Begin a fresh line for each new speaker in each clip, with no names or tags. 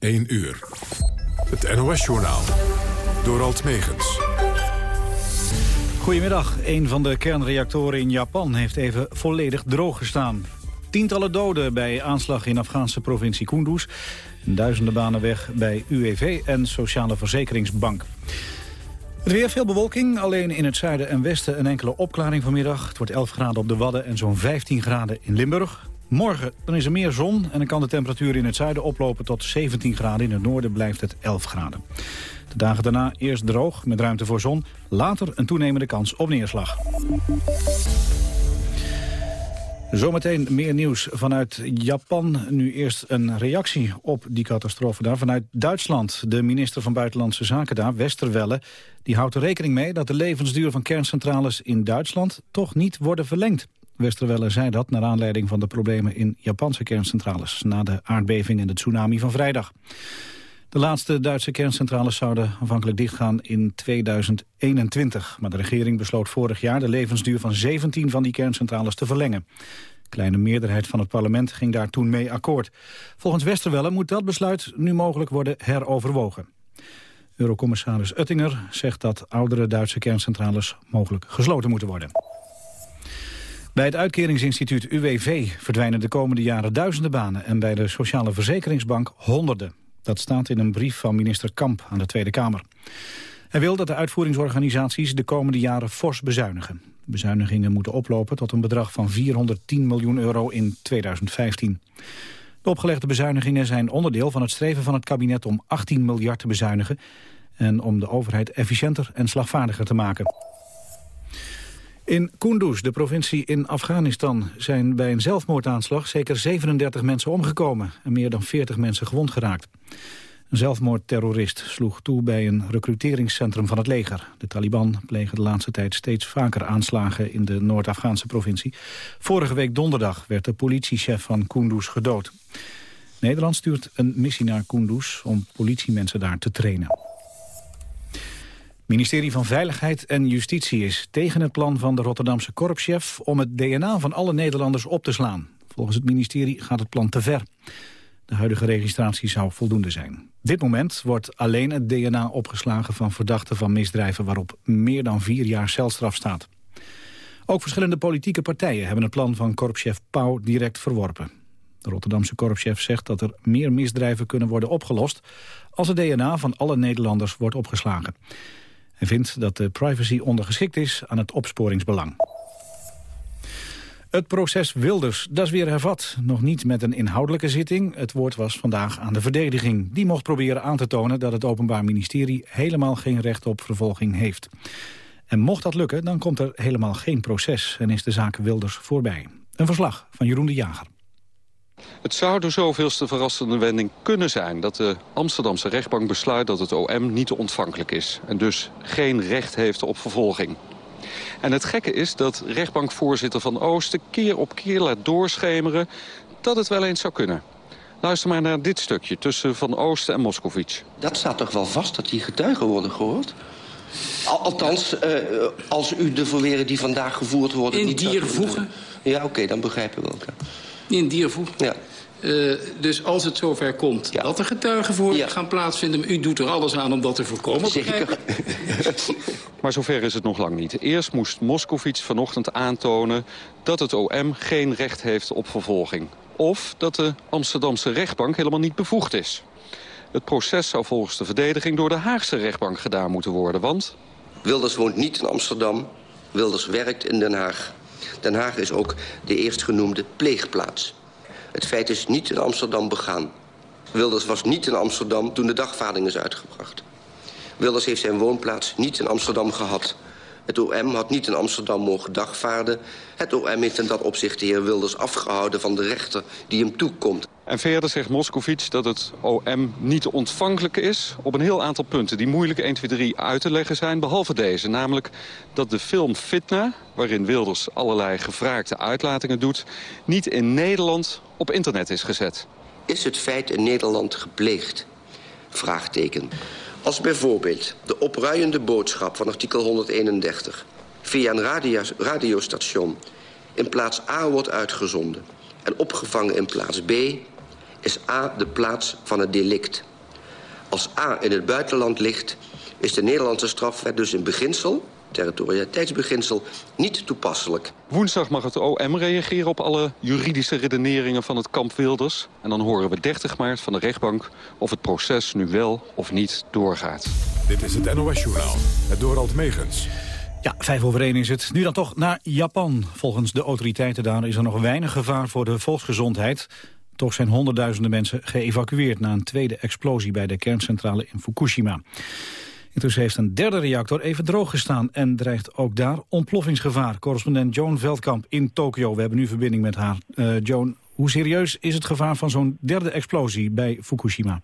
1 uur. Het NOS-journaal. Door Alt Megens.
Goedemiddag. Een van de kernreactoren in Japan heeft even volledig droog gestaan. Tientallen doden bij aanslag in Afghaanse provincie Kunduz. Duizenden banen weg bij UWV en Sociale Verzekeringsbank. Het weer veel bewolking, alleen in het zuiden en westen een enkele opklaring vanmiddag. Het wordt 11 graden op de Wadden en zo'n 15 graden in Limburg. Morgen dan is er meer zon en dan kan de temperatuur in het zuiden oplopen tot 17 graden. In het noorden blijft het 11 graden. De dagen daarna eerst droog met ruimte voor zon. Later een toenemende kans op neerslag. Zometeen meer nieuws vanuit Japan. Nu eerst een reactie op die catastrofe daar vanuit Duitsland. De minister van Buitenlandse Zaken daar, Westerwelle... die houdt er rekening mee dat de levensduur van kerncentrales in Duitsland... toch niet worden verlengd. Westerwelle zei dat naar aanleiding van de problemen in Japanse kerncentrales... na de aardbeving en de tsunami van vrijdag. De laatste Duitse kerncentrales zouden afhankelijk dichtgaan in 2021. Maar de regering besloot vorig jaar de levensduur van 17 van die kerncentrales te verlengen. Kleine meerderheid van het parlement ging daar toen mee akkoord. Volgens Westerwelle moet dat besluit nu mogelijk worden heroverwogen. Eurocommissaris Uttinger zegt dat oudere Duitse kerncentrales mogelijk gesloten moeten worden. Bij het uitkeringsinstituut UWV verdwijnen de komende jaren duizenden banen... en bij de Sociale Verzekeringsbank honderden. Dat staat in een brief van minister Kamp aan de Tweede Kamer. Hij wil dat de uitvoeringsorganisaties de komende jaren fors bezuinigen. bezuinigingen moeten oplopen tot een bedrag van 410 miljoen euro in 2015. De opgelegde bezuinigingen zijn onderdeel van het streven van het kabinet om 18 miljard te bezuinigen en om de overheid efficiënter en slagvaardiger te maken. In Kunduz, de provincie in Afghanistan, zijn bij een zelfmoordaanslag zeker 37 mensen omgekomen en meer dan 40 mensen gewond geraakt. Een zelfmoordterrorist sloeg toe bij een recruteringscentrum van het leger. De Taliban plegen de laatste tijd steeds vaker aanslagen in de Noord-Afghaanse provincie. Vorige week donderdag werd de politiechef van Kunduz gedood. Nederland stuurt een missie naar Kunduz om politiemensen daar te trainen. Ministerie van Veiligheid en Justitie is tegen het plan van de Rotterdamse korpschef om het DNA van alle Nederlanders op te slaan. Volgens het ministerie gaat het plan te ver. De huidige registratie zou voldoende zijn. Dit moment wordt alleen het DNA opgeslagen van verdachten van misdrijven waarop meer dan vier jaar celstraf staat. Ook verschillende politieke partijen hebben het plan van korpschef Pauw direct verworpen. De Rotterdamse korpschef zegt dat er meer misdrijven kunnen worden opgelost als het DNA van alle Nederlanders wordt opgeslagen. Hij vindt dat de privacy ondergeschikt is aan het opsporingsbelang. Het proces Wilders, dat is weer hervat. Nog niet met een inhoudelijke zitting. Het woord was vandaag aan de verdediging. Die mocht proberen aan te tonen dat het Openbaar Ministerie... helemaal geen recht op vervolging heeft. En mocht dat lukken, dan komt er helemaal geen proces... en is de zaak Wilders voorbij. Een verslag van Jeroen de Jager.
Het zou de zoveelste verrassende wending kunnen zijn... dat de Amsterdamse rechtbank besluit dat het OM niet ontvankelijk is... en dus geen recht heeft op vervolging. En het gekke is dat rechtbankvoorzitter Van Oosten keer op keer laat doorschemeren... dat het wel eens zou kunnen. Luister maar naar dit stukje tussen Van Oosten en Moscovici.
Dat staat toch wel vast dat die getuigen worden gehoord? Althans, uh, als u de verweren die vandaag gevoerd worden...
In
niet
diervoegen?
Ja, oké, dan begrijpen we ook.
In diervoegen?
Ja.
Uh, dus als het zover komt ja. dat er getuigen voor ja. gaan plaatsvinden... u doet er alles aan om dat te voorkomen,
Zeker.
maar zover is het nog lang niet. Eerst moest Moskovits vanochtend aantonen dat het OM geen recht heeft op vervolging. Of dat de Amsterdamse rechtbank helemaal niet bevoegd is. Het proces zou volgens de verdediging door de Haagse rechtbank gedaan moeten worden, want...
Wilders woont niet in Amsterdam, Wilders werkt in Den Haag. Den Haag is ook de eerstgenoemde pleegplaats. Het feit is niet in Amsterdam begaan. Wilders was niet in Amsterdam toen de dagvaarding is uitgebracht. Wilders heeft zijn woonplaats niet in Amsterdam gehad. Het OM had niet in Amsterdam mogen dagvaarden. Het OM heeft in dat opzicht de heer Wilders afgehouden van de rechter die hem toekomt.
En verder zegt Moscovici dat het OM niet ontvankelijk is... op een heel aantal punten die moeilijk 1, 2, 3 uit te leggen zijn... behalve deze, namelijk dat de film Fitna... waarin Wilders allerlei gevraagde uitlatingen doet... niet in Nederland op internet is gezet.
Is het feit in Nederland gepleegd? Vraagteken. Als bijvoorbeeld de opruiende boodschap van artikel 131... via een radio radiostation in plaats A wordt uitgezonden... en opgevangen in plaats B is A de plaats van het delict. Als A in het buitenland ligt, is de Nederlandse strafwet dus in beginsel territorialiteitsbeginsel niet toepasselijk.
Woensdag mag het OM reageren op alle juridische redeneringen van het kamp Wilders. En dan horen we 30 maart van de rechtbank of het proces nu wel of niet doorgaat.
Dit is het NOS-journaal, het Dorald Megens.
Ja, vijf over één is het. Nu dan toch naar Japan. Volgens de autoriteiten daar is er nog weinig gevaar voor de volksgezondheid. Toch zijn honderdduizenden mensen geëvacueerd... na een tweede explosie bij de kerncentrale in Fukushima. Intussen heeft een derde reactor even droog gestaan... en dreigt ook daar ontploffingsgevaar. Correspondent Joan Veldkamp in Tokio. We hebben nu verbinding met haar. Uh, Joan, hoe serieus is het gevaar van zo'n derde explosie bij Fukushima?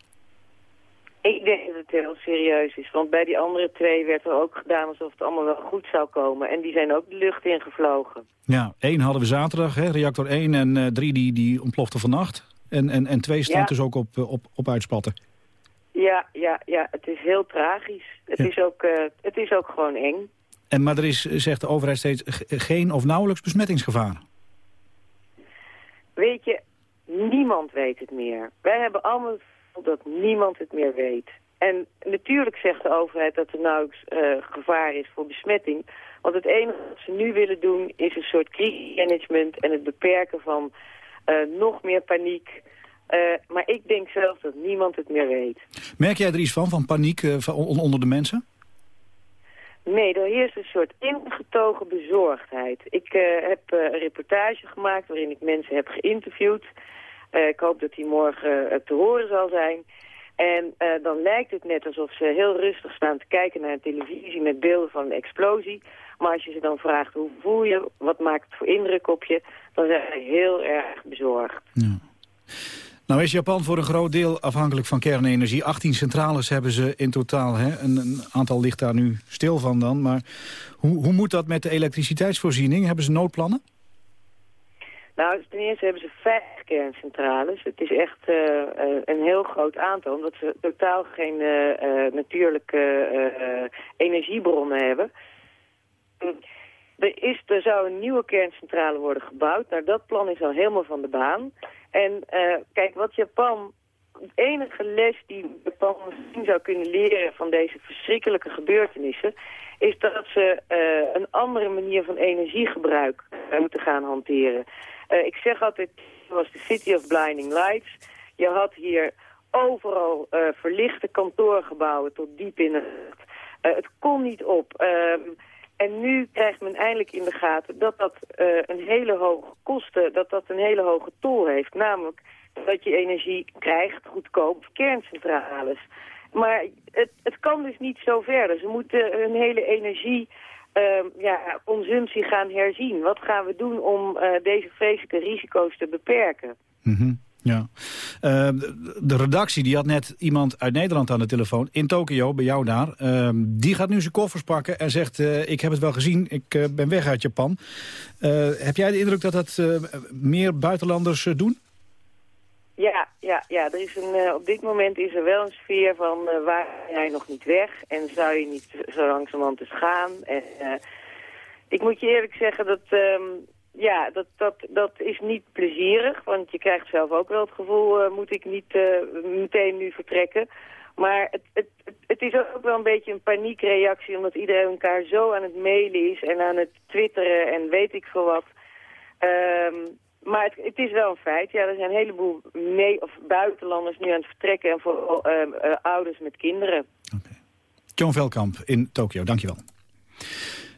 Ik denk dat het heel serieus is, want bij die andere twee werd er ook gedaan alsof het allemaal wel goed zou komen. En die zijn ook de lucht ingevlogen.
Ja, één hadden we zaterdag, hè, reactor 1 en uh, drie die, die ontplofte vannacht. En, en, en twee staan dus ook op, op, op uitspatten.
Ja, ja, ja, het is heel tragisch. Het, is, ook, uh, het is ook gewoon eng.
En, maar er is, zegt de overheid steeds, geen of nauwelijks besmettingsgevaar.
Weet je, niemand weet het meer. Wij hebben allemaal dat niemand het meer weet. En natuurlijk zegt de overheid dat er nauwelijks uh, gevaar is voor besmetting. Want het enige wat ze nu willen doen is een soort crisismanagement en het beperken van uh, nog meer paniek. Uh, maar ik denk zelf dat niemand het meer weet.
Merk jij er iets van, van paniek onder de mensen?
Nee, er heerst een soort ingetogen bezorgdheid. Ik heb een reportage gemaakt waarin ik mensen heb geïnterviewd. Ik hoop dat die morgen te horen zal zijn. En dan lijkt het net alsof ze heel rustig staan te kijken naar een televisie met beelden van een explosie. Maar als je ze dan vraagt hoe voel je, wat maakt het voor indruk op je, dan zijn ze heel erg bezorgd. Ja.
Nou is Japan voor een groot deel afhankelijk van kernenergie. 18 centrales hebben ze in totaal. Hè? Een, een, aantal ligt daar nu stil van dan. Maar hoe, hoe moet dat met de elektriciteitsvoorziening? Hebben ze noodplannen?
Nou, ten eerste hebben ze vijf kerncentrales. Het is echt uh, uh, een heel groot aantal, omdat ze totaal geen uh, natuurlijke energiebronnen hebben. Er, is, er zou een nieuwe kerncentrale worden gebouwd. Nou, dat plan is al helemaal van de baan. En kijk, wat Japan... De enige les die Japan misschien zou kunnen leren van deze verschrikkelijke gebeurtenissen... is dat ze een andere manier van energiegebruik moeten gaan hanteren. Ik zeg altijd, het was de City of Blinding Lights. Je had hier overal verlichte kantoorgebouwen tot diep in. Uh, het kon niet op. Um, en nu krijgt men eindelijk in de gaten dat dat een hele hoge kosten, dat dat een hele hoge tol heeft. Namelijk dat je energie krijgt, goedkoop, kerncentrales. Maar het, het kan dus niet zo verder. Ze moeten hun hele energie uh, ja, consumptie gaan herzien. Wat gaan we doen om uh, deze vreselijke risico's te beperken?
Mm. Ja. Uh, de redactie die had net iemand uit Nederland aan de telefoon in Tokio, bij jou daar. Uh, die gaat nu zijn koffers pakken en zegt, uh, ik heb het wel gezien, ik uh, ben weg uit Japan. heb jij de indruk dat dat meer buitenlanders doen?
Ja, ja, ja. Er is een, op dit moment is er wel een sfeer van waar jij nog niet weg en zou je niet zo langzamerhand eens gaan. En, ik moet je eerlijk zeggen dat, um, ja, dat, dat, dat is niet plezierig, want je krijgt zelf ook wel het gevoel, moet ik niet meteen nu vertrekken. Maar het, het, het is ook wel een beetje een paniekreactie, omdat iedereen elkaar zo aan het mailen is en aan het twitteren en weet ik veel wat. Um, maar het, het, is wel een feit. Ja, er zijn een heleboel mee, of buitenlanders nu aan het vertrekken... en vooral uh, ouders met kinderen.
Okay. John Velkamp in Tokio, dankjewel.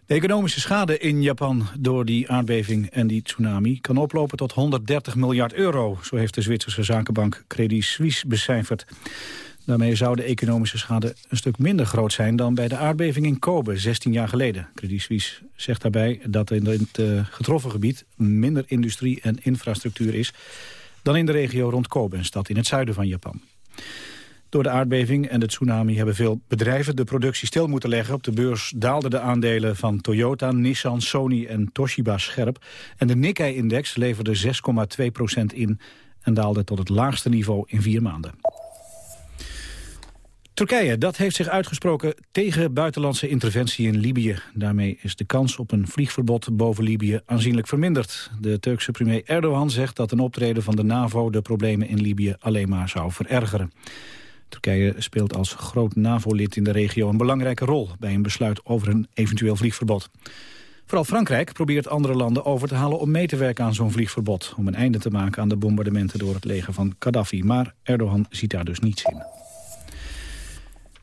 De economische schade in Japan door die aardbeving en die tsunami... kan oplopen tot 130 miljard euro. Zo heeft de Zwitserse zakenbank Credit Suisse becijferd. Daarmee zou de economische schade een stuk minder groot zijn... dan bij de aardbeving in Kobe 16 jaar geleden. Credit Suisse zegt daarbij dat in het uh, getroffen gebied... minder industrie en infrastructuur is... dan in de regio rond Kobe, een stad in het zuiden van Japan. Door de aardbeving en de tsunami hebben veel bedrijven de productie stil moeten leggen. Op de beurs daalden de aandelen van Toyota, Nissan, Sony en Toshiba scherp. En de Nikkei-index leverde 6,2% in en daalde tot het laagste niveau in vier maanden. Turkije dat heeft zich uitgesproken tegen buitenlandse interventie in Libië. Daarmee is de kans op een vliegverbod boven Libië aanzienlijk verminderd. De Turkse premier Erdogan zegt dat een optreden van de NAVO... de problemen in Libië alleen maar zou verergeren. Turkije speelt als groot NAVO-lid in de regio een belangrijke rol... bij een besluit over een eventueel vliegverbod. Vooral Frankrijk probeert andere landen over te halen om mee te werken aan zo'n vliegverbod... om een einde te maken aan de bombardementen door het leger van Gaddafi. Maar Erdogan ziet daar dus niets in.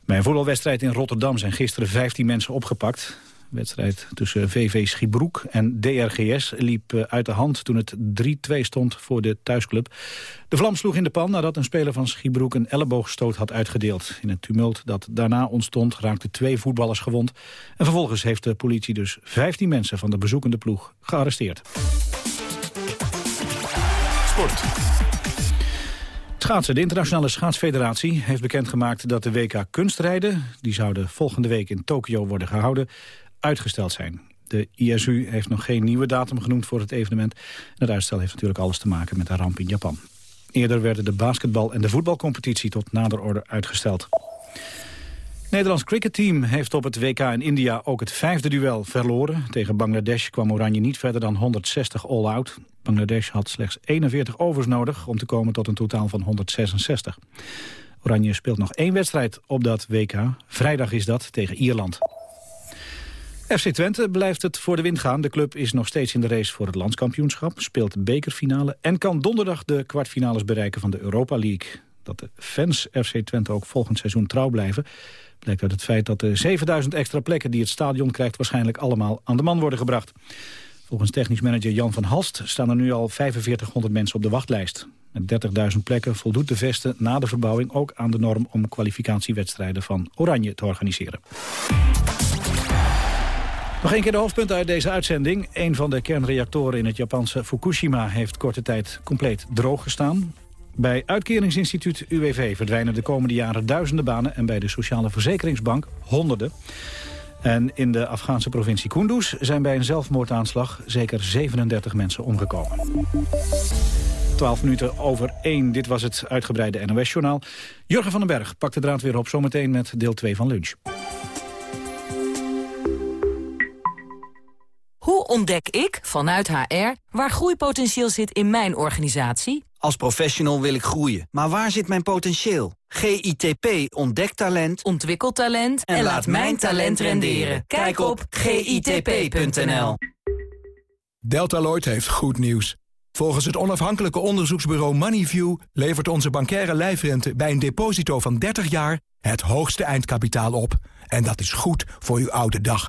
Bij een voetbalwedstrijd in Rotterdam zijn gisteren 15 mensen opgepakt. De wedstrijd tussen VV Schiebroek en DRGS liep eh, uit de hand toen het 3-2 stond voor de thuisclub. De vlam sloeg in de pan nadat een speler van Schiebroek een elleboogstoot had uitgedeeld. In het tumult dat daarna ontstond raakten twee voetballers gewond. En vervolgens heeft de politie dus 15 mensen van de bezoekende ploeg gearresteerd. Sport. Schaatsen. De Internationale Schaatsfederatie heeft bekendgemaakt dat de WK kunstrijden... die zouden volgende week in Tokio worden gehouden, uitgesteld zijn. De ISU heeft nog geen nieuwe datum genoemd voor het evenement. het uitstel heeft natuurlijk alles te maken met de ramp in Japan. Eerder werden de basketbal- en de voetbalcompetitie tot nader orde uitgesteld. Het Nederlands cricketteam heeft op het WK in India ook het vijfde duel verloren. Tegen Bangladesh kwam Oranje niet verder dan 160 all-out. Bangladesh had slechts 41 overs nodig om te komen tot een totaal van 166. Oranje speelt nog één wedstrijd op dat WK. Vrijdag is dat tegen Ierland. FC Twente blijft het voor de wind gaan. De club is nog steeds in de race voor het landskampioenschap, speelt bekerfinale en kan donderdag de kwartfinales bereiken van de Europa League. Dat de fans FC Twente ook volgend seizoen trouw blijven, blijkt uit het feit dat de 7000 extra plekken die het stadion krijgt waarschijnlijk allemaal aan de man worden gebracht. Volgens technisch manager Jan van Halst staan er nu al 4500 mensen op de wachtlijst. Met 30.000 plekken voldoet de Vesten na de verbouwing ook aan de norm om kwalificatiewedstrijden van Oranje te organiseren. Nog een keer de hoofdpunten uit deze uitzending. Een van de kernreactoren in het Japanse Fukushima heeft korte tijd compleet droog gestaan. Bij uitkeringsinstituut UWV verdwijnen de komende jaren duizenden banen... en bij de Sociale Verzekeringsbank honderden. En in de Afghaanse provincie Kunduz zijn bij een zelfmoordaanslag... zeker 37 mensen omgekomen. 12 minuten over 1. Dit was het uitgebreide NOS-journaal. Jurgen van den Berg pakt de draad weer op zometeen met deel 2 van lunch.
Hoe ontdek ik, vanuit HR, waar groeipotentieel zit in mijn organisatie?
Als professional wil ik groeien, maar waar zit mijn potentieel? GITP ontdekt talent,
ontwikkelt talent en, laat mijn talent renderen. Kijk op gitp.nl.
Deltaloid heeft goed nieuws. Volgens het onafhankelijke onderzoeksbureau Moneyview... levert onze bankaire lijfrente bij een deposito van 30 jaar... het hoogste eindkapitaal op. En dat is goed voor uw oude dag.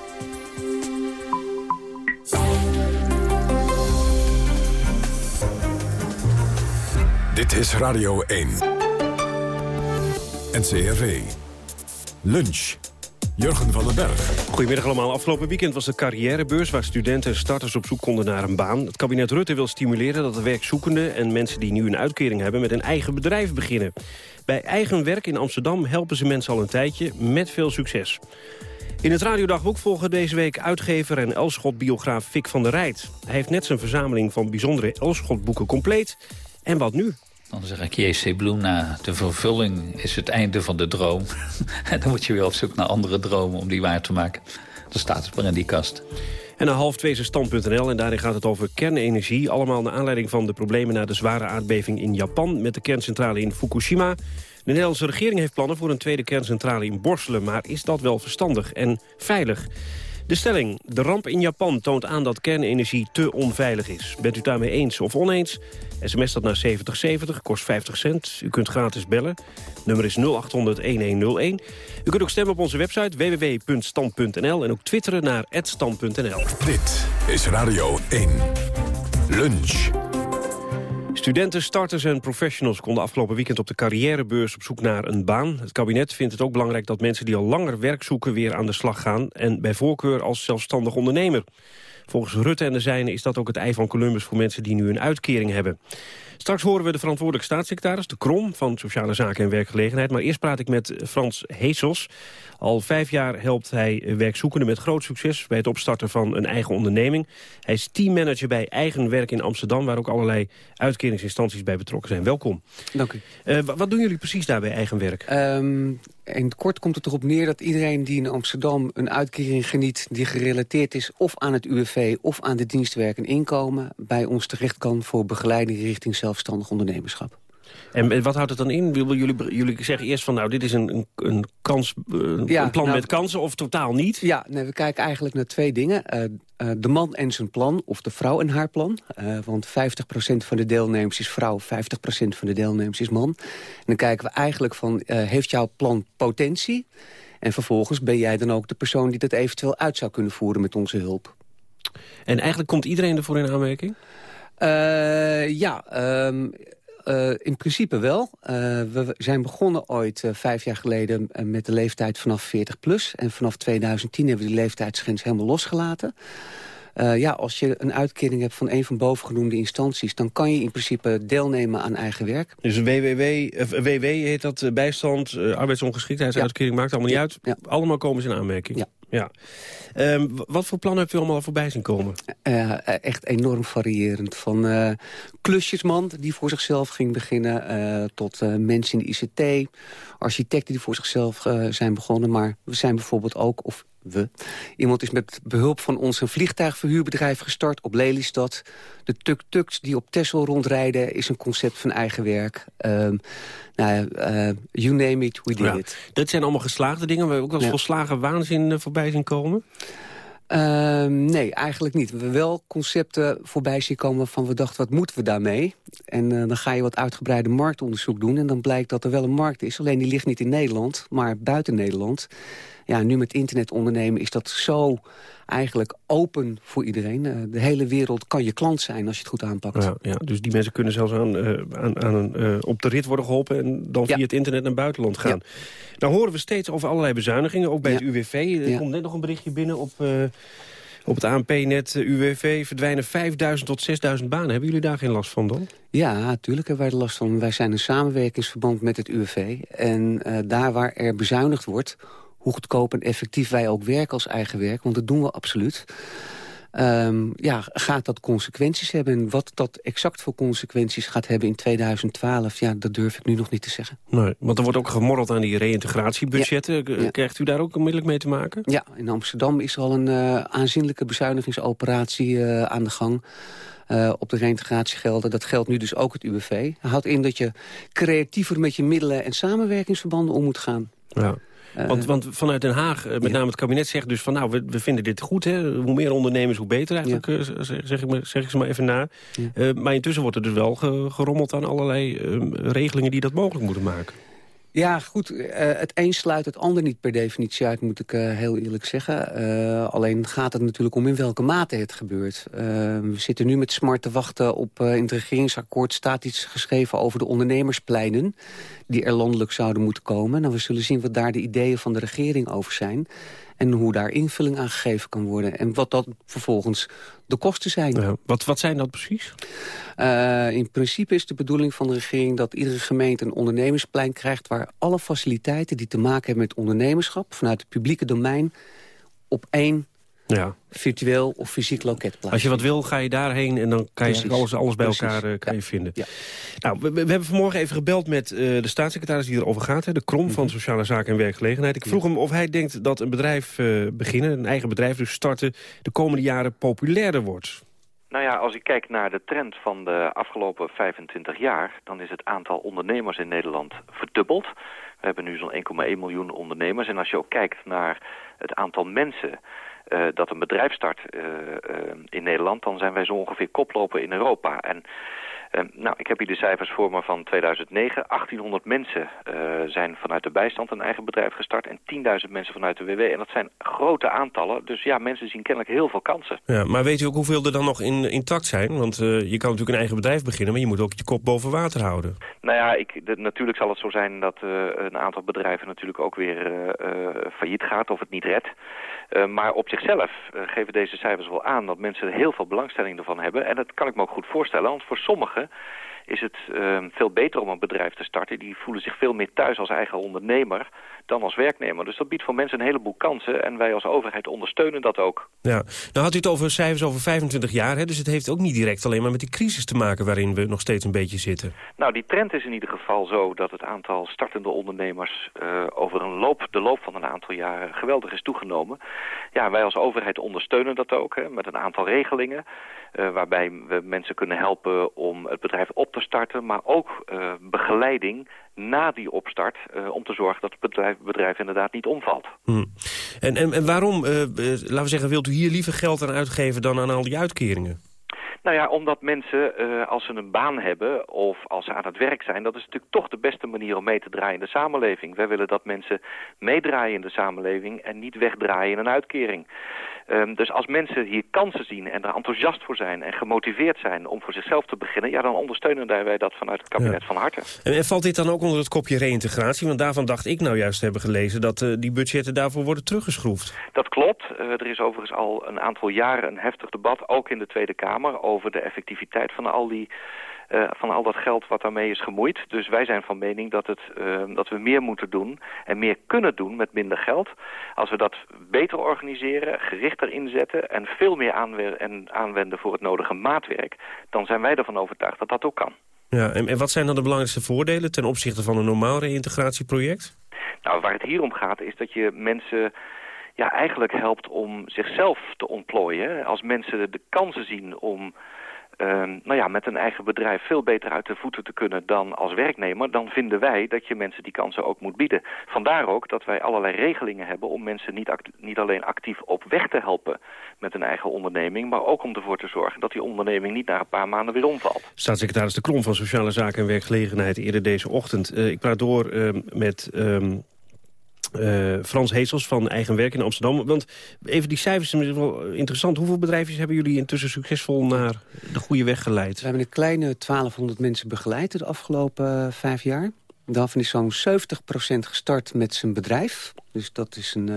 Dit is Radio 1. NCRV. Lunch. Jurgen van den Berg.
Goedemiddag allemaal. Afgelopen weekend was de carrièrebeurs... waar studenten en starters op zoek konden naar een baan. Het kabinet Rutte wil stimuleren dat de werkzoekenden... en mensen die nu een uitkering hebben met een eigen bedrijf beginnen. Bij eigen werk in Amsterdam helpen ze mensen al een tijdje met veel succes. In het radiodagboek volgen deze week uitgever en Elschot-biograaf Fik van der Rijt. Hij heeft net zijn verzameling van bijzondere Elschot-boeken compleet. En wat nu?
Dan zeg ik, J.C. Bloem, na de vervulling is het einde van de droom. en dan moet je weer op zoek naar andere dromen om die waar te maken. Dan staat het maar in die kast.
En een half twee is stand.nl en daarin gaat het over kernenergie. Allemaal naar aanleiding van de problemen na de zware aardbeving in Japan... met de kerncentrale in Fukushima. De Nederlandse regering heeft plannen voor een tweede kerncentrale in Borselen... maar is dat wel verstandig en veilig? De stelling, de ramp in Japan toont aan dat kernenergie te onveilig is. Bent u daarmee eens of oneens? SMS dat naar 7070, kost 50 cent. U kunt gratis bellen. Nummer is 0800-1101. U kunt ook stemmen op onze website www.stand.nl... en ook twitteren naar @stand.nl.
Dit is Radio 1. Lunch.
Studenten, starters en professionals konden afgelopen weekend op de carrièrebeurs op zoek naar een baan. Het kabinet vindt het ook belangrijk dat mensen die al langer werk zoeken weer aan de slag gaan. En bij voorkeur als zelfstandig ondernemer. Volgens Rutte en de zijnen is dat ook het ei van Columbus voor mensen die nu een uitkering hebben. Straks horen we de verantwoordelijke staatssecretaris, de Krom... van Sociale Zaken en Werkgelegenheid. Maar eerst praat ik met Frans Heesels. Al vijf jaar helpt hij werkzoekenden met groot succes... bij het opstarten van een eigen onderneming. Hij is teammanager bij Eigen Werk in Amsterdam... waar ook allerlei uitkeringsinstanties bij betrokken zijn. Welkom.
Dank u.
Uh, wat doen jullie precies daar bij Eigen Werk?
Um, in kort komt het erop neer dat iedereen die in Amsterdam een uitkering geniet... die gerelateerd is of aan het UWV of aan de dienstwerk en inkomen... bij ons terecht kan voor begeleiding richting zelfstandig ondernemerschap.
En wat houdt het dan in? Jullie, jullie zeggen eerst van nou dit is een, een, een kans, eh, een, ja, plan nou, met kansen of totaal niet?
Ja, nee, we kijken eigenlijk naar twee dingen. Uh, uh, de man en zijn plan of de vrouw en haar plan. Uh, want 50% van de deelnemers is vrouw, 50% van de deelnemers is man. En dan kijken we eigenlijk van heeft jouw plan potentie? En vervolgens ben jij dan ook de persoon die dat eventueel uit zou kunnen voeren met onze hulp.
En eigenlijk komt iedereen ervoor in aanmerking?
Ja, um, uh, in principe wel. Uh, we zijn begonnen ooit vijf jaar geleden met de leeftijd vanaf 40 plus. En vanaf 2010 hebben we die leeftijdsgrens helemaal losgelaten. ja, als je een uitkering hebt van een van bovengenoemde instanties... dan kan je in principe deelnemen aan eigen werk.
Dus WWW, WW heet dat bijstand, arbeidsongeschiktheidsuitkering, ja. maakt allemaal niet uit. Ja. Allemaal komen ze in aanmerking. Ja. Ja. Um, wat voor plannen hebt u allemaal voorbij zien komen?
Uh, echt enorm variërend. Van uh, klusjesman die voor zichzelf ging beginnen... Tot mensen in de ICT, architecten die voor zichzelf zijn begonnen. Maar we zijn bijvoorbeeld ook, of we. Iemand is met behulp van ons een vliegtuigverhuurbedrijf gestart op Lelystad. De tuk-tuks die op Texel rondrijden is een concept van eigen werk. Um, nou, uh, you name it, we did ja. it.
Dat zijn allemaal geslaagde dingen. We hebben ook wel eens ja. volslagen waanzin uh, voorbij zien komen.
Uh, nee, eigenlijk niet. We hebben wel concepten voorbij zien komen van we dachten, wat moeten we daarmee? En uh, dan ga je wat uitgebreide marktonderzoek doen... en dan blijkt dat er wel een markt is. Alleen die ligt niet in Nederland, maar buiten Nederland ja, nu met internet ondernemen is dat zo eigenlijk open voor iedereen. Uh, de hele wereld kan je klant zijn als je het goed aanpakt.
Ja, ja. Dus die mensen kunnen zelfs aan, uh, aan, aan een, uh, op de rit worden geholpen... en dan via het internet naar buitenland gaan. Ja. Nou horen we steeds over allerlei bezuinigingen, ook bij het UWV. Er komt net nog een berichtje binnen op... Op het ANP-net UWV verdwijnen 5000 tot 6000 banen. Hebben jullie daar geen last van dan?
Ja, natuurlijk hebben wij er last van. Wij zijn een samenwerkingsverband met het UWV. En uh, daar waar er bezuinigd wordt hoe goedkoop en effectief wij ook werken als eigen werk. Want dat doen we absoluut. Um, ja, gaat dat consequenties hebben? En wat dat exact voor consequenties gaat hebben in 2012... ja, dat durf ik nu nog niet te zeggen.
Nee, want er wordt ook gemorreld aan die reïntegratiebudgetten. Ja, ja. Krijgt u daar ook onmiddellijk mee te maken?
Ja, in Amsterdam is al een uh, aanzienlijke bezuinigingsoperatie uh, aan de gang... Uh, op de reïntegratiegelden. Dat geldt nu dus ook het UWV. Houdt in dat je creatiever met je middelen en samenwerkingsverbanden om moet gaan.
Ja. Uh, want, want, vanuit Den Haag, met ja. name het kabinet, zegt dus van... nou, we, we vinden dit goed, hè? hoe meer ondernemers, hoe beter eigenlijk, ja. uh, zeg, ik maar, zeg ik ze maar even na. Ja. Maar intussen wordt er dus wel ge, gerommeld aan allerlei regelingen... die dat mogelijk moeten maken.
Ja, goed. Uh, het een sluit het ander niet per definitie uit, moet ik uh, heel eerlijk zeggen. Uh, alleen gaat het natuurlijk om in welke mate het gebeurt. we zitten nu met smart te wachten op... in het regeringsakkoord staat iets geschreven over de ondernemerspleinen... die er landelijk zouden moeten komen. Nou, we zullen zien wat daar de ideeën van de regering over zijn en hoe daar invulling aan gegeven kan worden. En wat dat vervolgens de kosten zijn. Ja,
wat, wat zijn dat precies?
Uh, in principe is de bedoeling van de regering dat iedere gemeente een ondernemersplein krijgt... waar alle faciliteiten die te maken hebben met ondernemerschap... vanuit het publieke domein op één ja. virtueel of fysiek loket plaatsen.
Als je wat wil, ga je daarheen en dan kan je alles, alles bij Precies. elkaar uh, kan ja. je vinden. Ja. Nou, we, we, hebben vanmorgen even gebeld met uh, de staatssecretaris die erover gaat. Hè, de Krom mm -hmm. van Sociale Zaken en Werkgelegenheid. Ik vroeg hem of hij denkt dat een bedrijf uh, beginnen, een eigen bedrijf dus starten... de komende jaren populairder wordt.
Nou ja, als ik kijk naar de trend van de afgelopen 25 jaar... dan is het aantal ondernemers in Nederland verdubbeld. We hebben nu zo'n 1,1 miljoen ondernemers. En als je ook kijkt naar het aantal mensen uh, dat een bedrijf start uh, uh, in Nederland... dan zijn wij zo ongeveer koploper in Europa. En nou, ik heb hier de cijfers voor me van 2009. 1800 mensen uh, zijn vanuit de bijstand een eigen bedrijf gestart... en 10.000 mensen vanuit de WW. En dat zijn grote aantallen. Dus ja, mensen zien kennelijk heel veel kansen.
Ja, maar weet u ook hoeveel er dan nog in, intact zijn? Want uh, je kan natuurlijk een eigen bedrijf beginnen... maar je moet ook je kop boven water houden.
Nou ja, ik, de, natuurlijk zal het zo zijn dat een aantal bedrijven natuurlijk ook weer failliet gaat... of het niet redt. maar op zichzelf geven deze cijfers wel aan... dat mensen heel veel belangstelling ervan hebben. En dat kan ik me ook goed voorstellen. Want voor sommigen Sache. Is het uh, veel beter om een bedrijf te starten. Die voelen zich veel meer thuis als eigen ondernemer dan als werknemer. Dus dat biedt voor mensen een heleboel kansen. En wij als overheid ondersteunen dat ook.
Ja, nou had u het over cijfers over 25 jaar. Hè? Dus het heeft ook niet direct alleen maar met die crisis te maken... waarin we nog steeds een beetje zitten.
Nou, die trend is in ieder geval zo dat het aantal startende ondernemers... Uh, over een loop, de loop van een aantal jaren geweldig is toegenomen. Ja, wij als overheid ondersteunen dat ook hè, met een aantal regelingen. Uh, waarbij we mensen kunnen helpen om het bedrijf op te starten... maar ook uh, begeleiding na die opstart... Uh, om te zorgen dat het bedrijf, bedrijf inderdaad niet omvalt.
Hmm. En, en, en waarom, laten we zeggen, wilt u hier liever geld aan uitgeven... dan aan al die uitkeringen?
Nou ja, omdat mensen, uh, als ze een baan hebben of als ze aan het werk zijn... dat is natuurlijk toch de beste manier om mee te draaien in de samenleving. Wij willen dat mensen meedraaien in de samenleving en niet wegdraaien in een uitkering. Um, dus als mensen hier kansen zien en er enthousiast voor zijn... en gemotiveerd zijn om voor zichzelf te beginnen... ja, dan ondersteunen wij dat vanuit het kabinet ja. van harte.
En, en, valt dit dan ook onder het kopje reïntegratie? Want daarvan dacht ik nou juist hebben gelezen... dat uh, die budgetten daarvoor worden teruggeschroefd.
Dat klopt. Uh, er is overigens al een aantal jaren een heftig debat... ook in de Tweede Kamer over de effectiviteit van al die uh, van al dat geld wat daarmee is gemoeid. Dus wij zijn van mening dat, het, uh, dat we meer moeten doen en meer kunnen doen met minder geld. Als we dat beter organiseren, gerichter inzetten en veel meer en aanwenden voor het nodige maatwerk, dan zijn wij ervan overtuigd dat dat ook kan.
Ja, en, en wat zijn dan de belangrijkste voordelen ten opzichte van een normaal reïntegratieproject?
Nou, waar het hier om gaat is dat je mensen ja, eigenlijk helpt om zichzelf te ontplooien. Als mensen de kansen zien om uh, nou ja, met een eigen bedrijf veel beter uit de voeten te kunnen dan als werknemer, dan vinden wij dat je mensen die kansen ook moet bieden. Vandaar ook dat wij allerlei regelingen hebben om mensen niet, niet alleen actief op weg te helpen met een eigen onderneming, maar ook om ervoor te zorgen dat die onderneming niet na een paar maanden weer omvalt.
Staatssecretaris De Krom van Sociale Zaken en Werkgelegenheid eerder deze ochtend. Uh, ik praat door uh, met um, uh, Frans Heesels van Eigen Werk in Amsterdam. Want even die cijfers is wel interessant. Hoeveel bedrijven hebben jullie intussen succesvol naar de goede weg geleid? We
hebben een kleine 1200 mensen begeleid de afgelopen uh, vijf jaar. Daarvan is zo'n 70% gestart met zijn bedrijf. Dus dat is een, uh,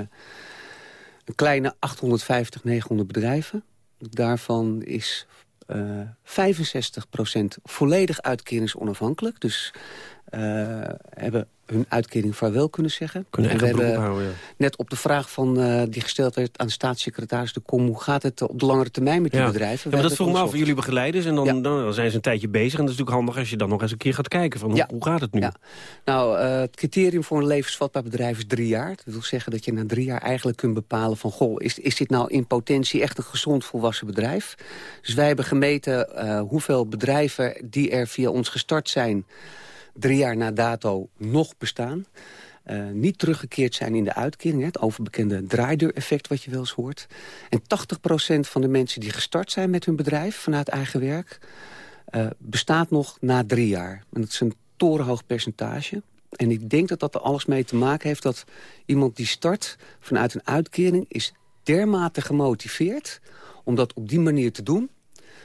een kleine 850, 900 bedrijven. Daarvan is 65% volledig uitkeringsonafhankelijk. Dus hebben hun uitkering vaarwel kunnen zeggen.
Kunnen en we hebben houden, ja.
net op de vraag van, uh, die gesteld werd aan de staatssecretaris de Kom... hoe gaat het op de langere termijn met die ja. bedrijven?
Ja, maar dat vroeg me af, jullie begeleiders en dan, ja. dan, zijn ze een tijdje bezig... en dat is natuurlijk handig als je dan nog eens een keer gaat kijken... van hoe, hoe gaat het nu?
Nou, uh, het criterium voor een levensvatbaar bedrijf is drie jaar. Dat wil zeggen dat je na drie jaar eigenlijk kunt bepalen van... goh, is, is dit nou in potentie echt een gezond volwassen bedrijf? Dus wij hebben gemeten uh, hoeveel bedrijven die er via ons gestart zijn drie jaar na dato nog bestaan. Uh, niet teruggekeerd zijn in de uitkering. Het overbekende draaideur-effect wat je wel eens hoort. En 80% van de mensen die gestart zijn met hun bedrijf vanuit eigen werk... Uh, bestaat nog na drie jaar. En dat is een torenhoog percentage. En ik denk dat dat er alles mee te maken heeft dat iemand die start vanuit een uitkering... is dermate gemotiveerd om dat op die manier te doen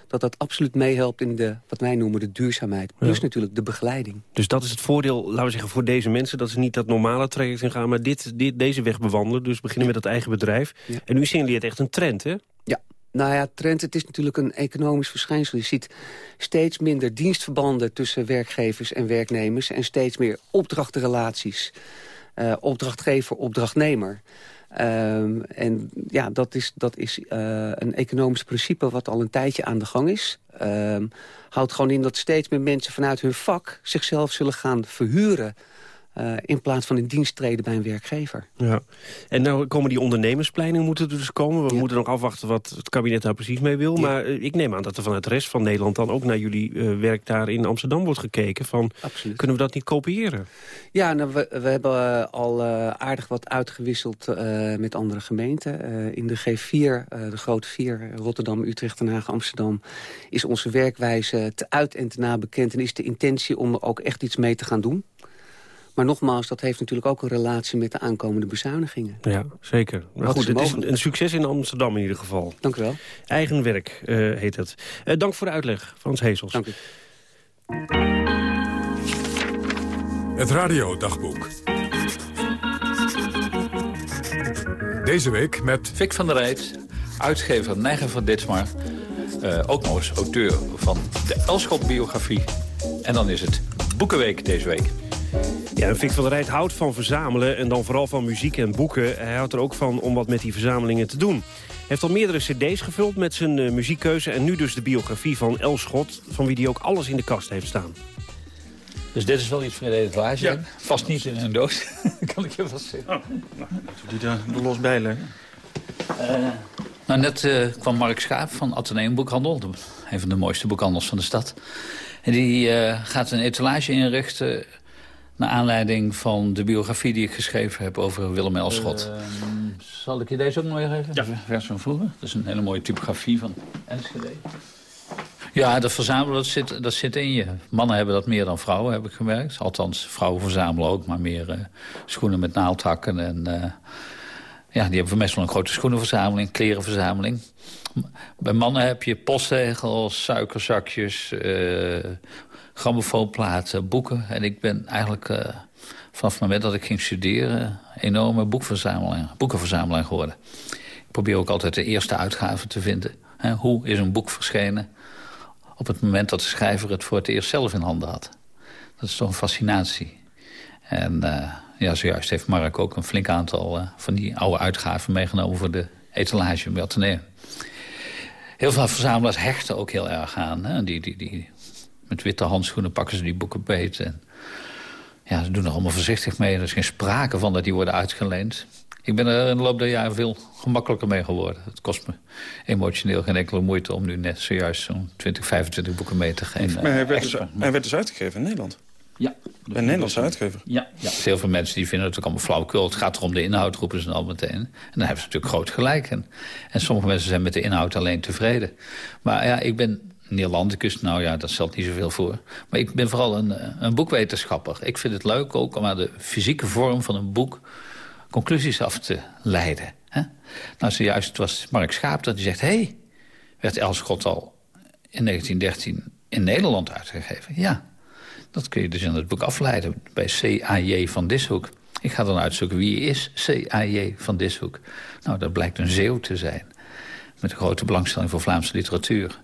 dat dat absoluut meehelpt in de, wat wij noemen de duurzaamheid. Plus ja. natuurlijk de begeleiding.
Dus dat is het voordeel, laten we zeggen, voor deze mensen... dat ze niet dat normale traject in gaan, maar dit, dit, deze weg bewandelen. Dus beginnen met dat eigen bedrijf. Ja. En nu signaleert echt een trend, hè?
Ja, nou ja, trend, het is natuurlijk een economisch verschijnsel. Je ziet steeds minder dienstverbanden tussen werkgevers en werknemers... en steeds meer opdrachtenrelaties. Uh, opdrachtgever, opdrachtnemer. Um, en ja, dat is, dat is uh, een economisch principe wat al een tijdje aan de gang is. Um, houdt gewoon in dat steeds meer mensen vanuit hun vak zichzelf zullen gaan verhuren Uh, in plaats van in dienst treden bij een werkgever.
Ja. En nou komen die ondernemerspleinen moeten er dus komen. We moeten nog afwachten wat het kabinet daar precies mee wil. Maar uh, ik neem aan dat er vanuit de rest van Nederland... dan ook naar jullie uh, werk daar in Amsterdam wordt gekeken. Van,
Absoluut.
Kunnen we dat niet kopiëren?
Ja, nou, we, we hebben al aardig wat uitgewisseld met andere gemeenten. in de G4, de grote vier, Rotterdam, Utrecht, Den Haag, Amsterdam... is onze werkwijze te uit en te na bekend. En is de intentie om er ook echt iets mee te gaan doen. Maar nogmaals, dat heeft natuurlijk ook een relatie met de aankomende bezuinigingen.
Ja, zeker. Maar goed, het is een, succes in Amsterdam in ieder geval.
Dank u wel.
Eigen werk uh, heet het. Uh, dank voor de uitleg, Frans Heesels.
Dank u.
Het radiodagboek. Deze week met...
Fik van der Rijt, uitgever Neiger van Ditsmar. Uh, ook nog eens auteur van de Elschot-biografie. En dan is het Boekenweek deze week.
Ja, en Vic van der Rijt houdt van verzamelen en dan vooral van muziek en boeken. Hij houdt er ook van om wat met die verzamelingen te doen. Hij heeft al meerdere cd's gevuld met zijn uh, muziekkeuze... en nu dus de biografie van El Schot, van wie hij ook alles in de kast heeft staan.
Dus dit is wel iets voor de etalage? Ja. Vast niet in een doos, kan ik je vast zeggen. Oh,
nou, die er los bij leggen.
Uh, nou, net uh, kwam Mark Schaap van Atheneum Boekhandel. Een van de mooiste boekhandels van de stad. En die gaat een etalage inrichten naar aanleiding van de biografie die ik geschreven heb over Willem Elschot. Uh, zal ik je deze ook nog even geven? Ja. Vers van vroeger. Dat is een hele mooie typografie van Enschede. Ja, dat verzamelen dat zit, dat zit in je. Mannen hebben dat meer dan vrouwen, heb ik gemerkt. Althans, vrouwen verzamelen ook, maar meer uh, schoenen met naaldhakken. En, uh, ja, die hebben meestal een grote schoenenverzameling, klerenverzameling. Bij mannen heb je postzegels, suikerzakjes, uh, grammofoonplaten, boeken. En ik ben eigenlijk uh, vanaf het moment dat ik ging studeren... enorme boekverzamelaar, boekenverzamelaar geworden. Ik probeer ook altijd de eerste uitgave te vinden. Hè, hoe is een boek verschenen op het moment dat de schrijver het voor het eerst zelf in handen had? Dat is toch een fascinatie. En uh, ja, zojuist heeft Mark ook een flink aantal uh, van die oude uitgaven meegenomen... voor de etalage bij Atheneum. Heel veel verzamelaars hechten ook heel erg aan. Hè? Die, die, die met witte handschoenen pakken ze die boeken beet. En ja, ze doen er allemaal voorzichtig mee. Er is geen sprake van dat die worden uitgeleend. Ik ben er in de loop der jaren veel gemakkelijker mee geworden. Het kost me emotioneel geen enkele moeite om nu net zojuist zo'n 20, 25 boeken mee te geven.
Maar hij werd, dus, hij werd dus uitgegeven in Nederland?
Ja.
Een Nederlandse uitgever?
Ja, ja. Heel veel mensen die vinden het ook allemaal flauwekul. Het gaat erom de inhoud, roepen ze dan al meteen. En dan hebben ze natuurlijk groot gelijk. En, en sommige mensen zijn met de inhoud alleen tevreden. Maar ja, ik ben Neerlandicus, nou ja, dat stelt niet zoveel voor. Maar ik ben vooral een, eh, een boekwetenschapper. Ik vind het leuk ook om aan de fysieke vorm van een boek... conclusies af te leiden. Hè? Nou, zojuist was Mark Schaap dat hij zegt... hé, hey, werd Elschot al in 1913 in Nederland uitgegeven? Ja, dat kun je dus in het boek afleiden bij C.A.J. van Dishoek. Ik ga dan uitzoeken wie is C.A.J. van Dishoek. Nou, dat blijkt een Zeeuw te zijn. Met een grote belangstelling voor Vlaamse literatuur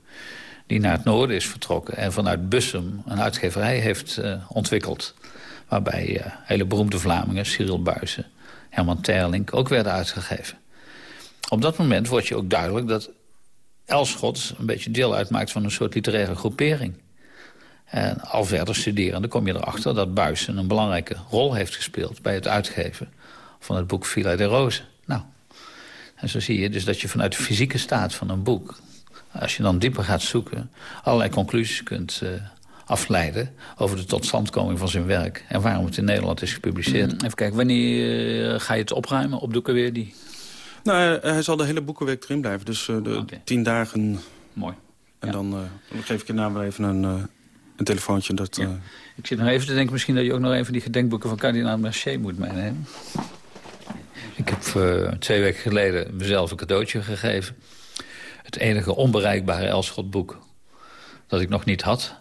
die naar het noorden is vertrokken... en vanuit Bussum een uitgeverij heeft uh, ontwikkeld... waarbij uh, hele beroemde Vlamingen, Cyril Buijsen, Herman Terling... ook werden uitgegeven. Op dat moment wordt je ook duidelijk dat Elschot... een beetje deel uitmaakt van een soort literaire groepering. En al verder studeren, dan kom je erachter dat Buijsen... een belangrijke rol heeft gespeeld bij het uitgeven van het boek Villa de Rose. Nou, en zo zie je dus dat je vanuit de fysieke staat van een boek als je dan dieper gaat zoeken... allerlei conclusies kunt uh, afleiden over de totstandkoming van zijn werk... en waarom het in Nederland is gepubliceerd. Mm. Even kijken, wanneer uh, ga je het opruimen, opdoeken weer? Die...
Nou, hij zal de hele boekenweek erin blijven. Dus uh, de okay. tien dagen...
Mooi.
En ja. dan, dan, geef ik je naam even een, een telefoontje. Dat, ja.
Ik zit nog even te denken misschien dat je ook nog even die gedenkboeken van Kardinaal Mercier moet meenemen. Ik heb twee weken geleden mezelf een cadeautje gegeven het enige onbereikbare Elschot-boek dat ik nog niet had.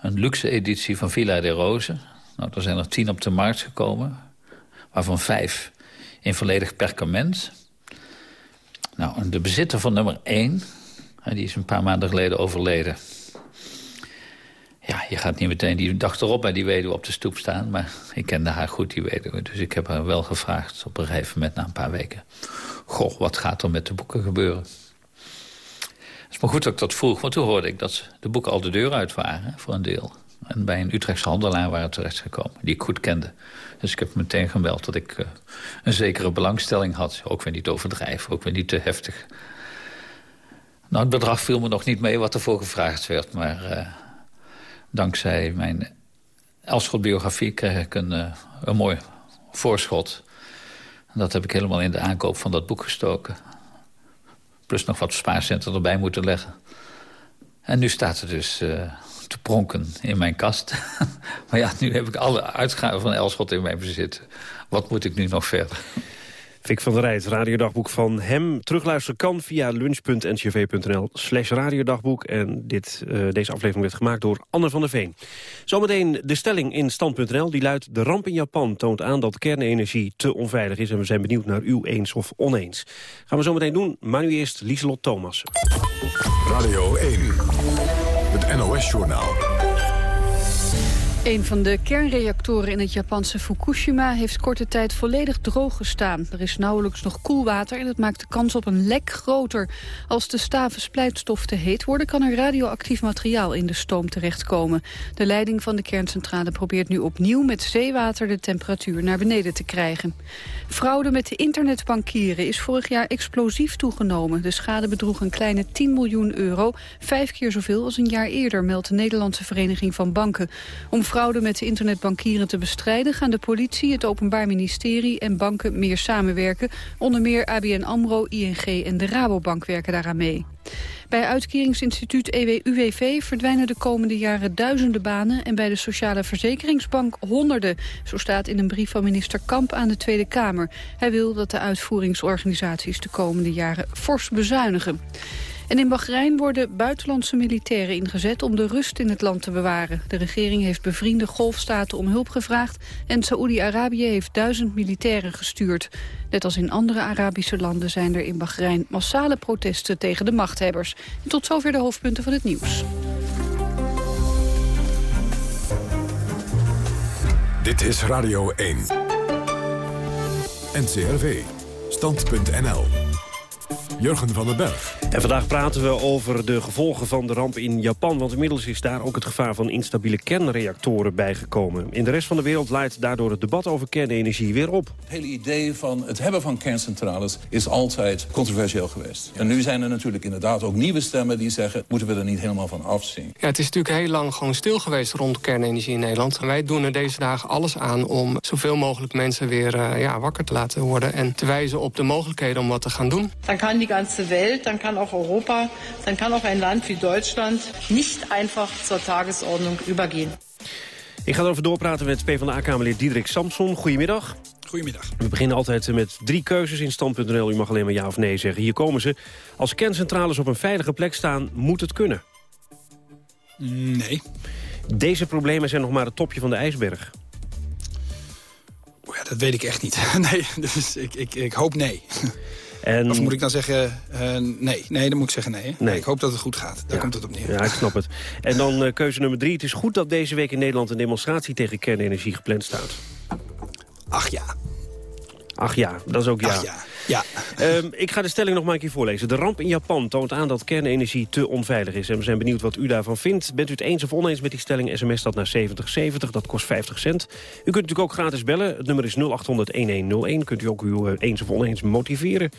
Een luxe editie van Villa de Rose. Nou, er zijn er tien op de markt gekomen. Waarvan vijf in volledig perkament. Nou, de bezitter van nummer één... die is een paar maanden geleden overleden. Ja, je gaat niet meteen die dag erop bij die weduwe op de stoep staan. Maar ik kende haar goed, die weduwe. Dus ik heb haar wel gevraagd op een gegeven moment na een paar weken. Goh, wat gaat er met de boeken gebeuren? Is maar goed dat ik dat vroeg, want toen hoorde ik dat de boeken al de deur uit waren, voor een deel. En bij een Utrechtse handelaar waren terechtgekomen, die ik goed kende. Dus ik heb meteen gemeld dat ik uh, een zekere belangstelling had. Ook weer niet overdrijven, ook weer niet te heftig. Nou, het bedrag viel me nog niet mee wat ervoor gevraagd werd. Maar uh, dankzij mijn Elschot-biografie kreeg ik een, uh, een mooi voorschot. Dat heb ik helemaal in de aankoop van dat boek gestoken. Plus nog wat spaarcenten erbij moeten leggen. En nu staat er dus uh, te pronken in mijn kast. maar ja, nu heb ik alle uitgaven van Elschot in mijn bezit. Wat moet ik nu nog verder?
Vic van der Rijt, radiodagboek van hem. Terugluisteren kan via lunch.ncv.nl slash radiodagboek. En dit, uh, deze aflevering werd gemaakt door Anne van der Veen. Zometeen de stelling in stand.nl. Die luidt, de ramp in Japan toont aan dat kernenergie te onveilig is. En we zijn benieuwd naar uw eens of oneens. Gaan we zometeen doen, maar nu eerst Lieselot Thomas.
Radio 1, het NOS-journaal.
Een van de kernreactoren in het Japanse Fukushima heeft korte tijd volledig droog gestaan. Er is nauwelijks nog koelwater en het maakt de kans op een lek groter. Als de staven splijtstof te heet worden, kan er radioactief materiaal in de stoom terechtkomen. De leiding van de kerncentrale probeert nu opnieuw met zeewater de temperatuur naar beneden te krijgen. Fraude met de internetbankieren is vorig jaar explosief toegenomen. De schade bedroeg een kleine 10 miljoen euro, vijf keer zoveel als een jaar eerder, meldt de Nederlandse Vereniging van Banken. Om fraude met internetbankieren te bestrijden... gaan de politie, het Openbaar Ministerie en banken meer samenwerken. Onder meer ABN AMRO, ING en de Rabobank werken daaraan mee. Bij uitkeringsinstituut EWUWV verdwijnen de komende jaren duizenden banen... en bij de Sociale Verzekeringsbank honderden. Zo staat in een brief van minister Kamp aan de Tweede Kamer. Hij wil dat de uitvoeringsorganisaties de komende jaren fors bezuinigen. En in Bahrein worden buitenlandse militairen ingezet om de rust in het land te bewaren. De regering heeft bevriende golfstaten om hulp gevraagd en Saoedi-Arabië heeft duizend militairen gestuurd. Net als in andere Arabische landen zijn er in Bahrein massale protesten tegen de machthebbers. En tot zover de hoofdpunten van het nieuws.
Dit is Radio 1. NCRV. Stand.nl. Jurgen van den Berg.
En vandaag praten we over de gevolgen van de ramp in Japan... want inmiddels is daar ook het gevaar van instabiele kernreactoren bijgekomen. In de rest van de wereld leidt daardoor het debat over kernenergie weer op.
Het hele idee van het hebben van kerncentrales is altijd controversieel geweest. En nu zijn er natuurlijk inderdaad ook nieuwe stemmen die zeggen... moeten we er niet helemaal van afzien.
Ja, het is natuurlijk heel lang gewoon stil geweest rond kernenergie in Nederland. En wij doen er deze dagen alles aan om zoveel mogelijk mensen weer uh, ja, wakker te laten worden... en te wijzen op de mogelijkheden om wat te gaan doen.
Dan kan die ganze Welt, dann kann auch Europa, dann kann auch ein Land wie Deutschland nicht einfach zur Tagesordnung übergehen.
Ik ga erover doorpraten met PvdA-kamerlid Diederik Samson. Goedemiddag.
Goedemiddag.
We beginnen altijd met drie keuzes in stand.nl. U mag alleen maar ja of nee zeggen. Hier komen ze. Als kerncentrales op een veilige plek staan, moet het kunnen?
Nee.
Deze problemen zijn nog maar het topje van de ijsberg.
Ja, dat weet ik echt niet. Nee, dus ik, ik, ik hoop nee.
En...
Of moet ik dan zeggen, uh, nee. Nee, dan moet ik zeggen nee, nee. Ik hoop dat het goed gaat. Daar
ja.
komt het op neer.
Ja, ik snap het. En dan uh, keuze nummer drie. Het is goed dat deze week in Nederland een demonstratie tegen kernenergie gepland staat.
Ach ja.
Ach ja, dat is ook ja.
Ach ja. Ja.
Um, ik ga de stelling nog maar een keer voorlezen. De ramp in Japan toont aan dat kernenergie te onveilig is. En we zijn benieuwd wat u daarvan vindt. Bent u het eens of oneens met die stelling? SMS dat naar 7070, dat kost 50 cent. U kunt natuurlijk ook gratis bellen. Het nummer is 0800-1101. Kunt u ook uw uh, eens of oneens motiveren.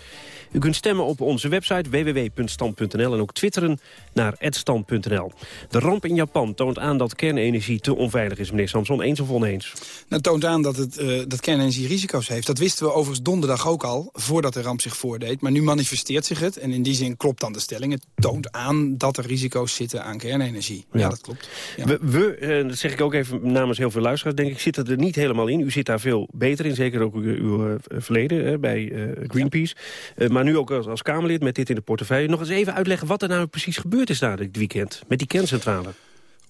U kunt stemmen op onze website www.stand.nl en ook twitteren naar @stand.nl. De ramp in Japan toont aan dat kernenergie te onveilig is, meneer Samson. Eens of oneens?
Nou, toont aan dat, het, uh, dat kernenergie risico's heeft. Dat wisten we overigens donderdag ook al, voordat de ramp zich voordeed. Maar nu manifesteert zich het en in die zin klopt dan de stelling. Het toont aan dat er risico's zitten aan kernenergie. Ja, ja dat klopt. Ja.
We, we uh, dat zeg ik ook even namens heel veel luisteraars, denk ik, zitten er niet helemaal in. U zit daar veel beter in, zeker ook uw, uw uh, verleden bij Greenpeace. maar maar nu ook als, als Kamerlid met dit in de portefeuille. Nog eens even uitleggen wat er nou precies gebeurd is na dit weekend met die kerncentrale.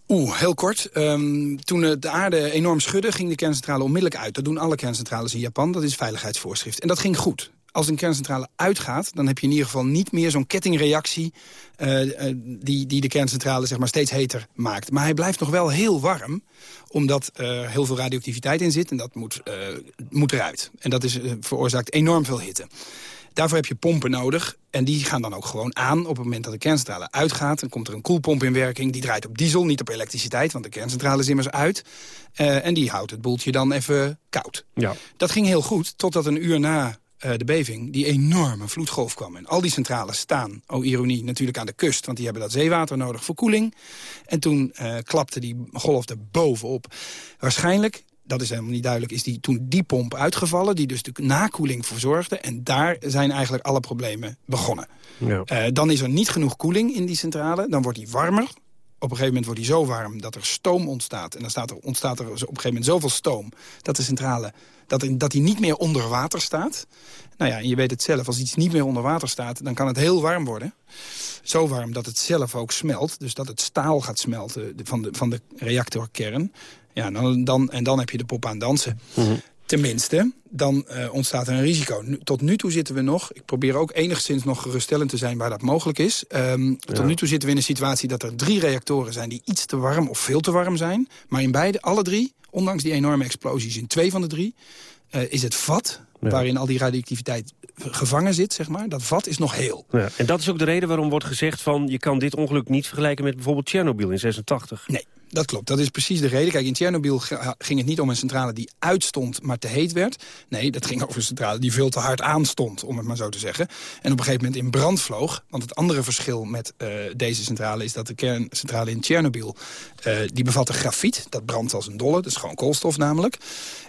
Oeh, heel kort. Um, toen de aarde enorm schudde, ging de kerncentrale onmiddellijk uit. Dat doen alle kerncentrales in Japan, dat is veiligheidsvoorschrift. En dat ging goed. Als een kerncentrale uitgaat, dan heb je in ieder geval niet meer zo'n kettingreactie... Uh, uh, die, die de kerncentrale zeg maar, steeds heter maakt. Maar hij blijft nog wel heel warm, omdat er heel veel radioactiviteit in zit. En dat moet, uh, moet eruit. En dat is, veroorzaakt enorm veel hitte. Daarvoor heb je pompen nodig. En die gaan dan ook gewoon aan op het moment dat de kerncentrale uitgaat. Dan komt er een koelpomp in werking. Die draait op diesel, niet op elektriciteit, want de kerncentrale is immers uit. Uh, en die houdt het boeltje dan even koud.
Ja.
Dat ging heel goed, totdat een uur na de beving die enorme vloedgolf kwam. En al die centrales staan, oh ironie, natuurlijk aan de kust... want die hebben dat zeewater nodig voor koeling. En toen uh, klapte die golf er bovenop. Waarschijnlijk dat is helemaal niet duidelijk, is die, toen die pomp uitgevallen... die dus de nakoeling verzorgde. En daar zijn eigenlijk alle problemen begonnen.
Ja.
Uh, dan is er niet genoeg koeling in die centrale. Dan wordt die warmer. Op een gegeven moment wordt die zo warm dat er stoom ontstaat. En dan staat er, ontstaat er op een gegeven moment zoveel stoom... dat de centrale dat, dat die niet meer onder water staat. Nou ja, en je weet het zelf, als iets niet meer onder water staat... dan kan het heel warm worden. Zo warm dat het zelf ook smelt. Dus dat het staal gaat smelten van de, van de reactorkern. Ja, dan, dan, en dan heb je de pop aan dansen.
Mhm.
Tenminste, dan uh, ontstaat er een risico. Nu, tot nu toe zitten we nog... Ik probeer ook enigszins nog geruststellend te zijn waar dat mogelijk is. Um, ja. Tot nu toe zitten we in een situatie dat er drie reactoren zijn... die iets te warm of veel te warm zijn. Maar in beide, alle drie, ondanks die enorme explosies... in twee van de drie, uh, is het vat ja. waarin al die radioactiviteit gevangen zit, zeg maar. Dat vat is nog heel.
Ja, en dat is ook de reden waarom wordt gezegd van... je kan dit ongeluk niet vergelijken met bijvoorbeeld Tsjernobyl in 86.
Nee, dat klopt. Dat is precies de reden. Kijk, in Tsjernobyl ging het niet om een centrale die uitstond, maar te heet werd. Nee, dat ging over een centrale die veel te hard aanstond, om het maar zo te zeggen. En op een gegeven moment in brand vloog. Want het andere verschil met uh, deze centrale is dat de kerncentrale in Tsjernobyl... Uh, die bevatte grafiet, dat brandt als een dolle. Dat is gewoon koolstof namelijk.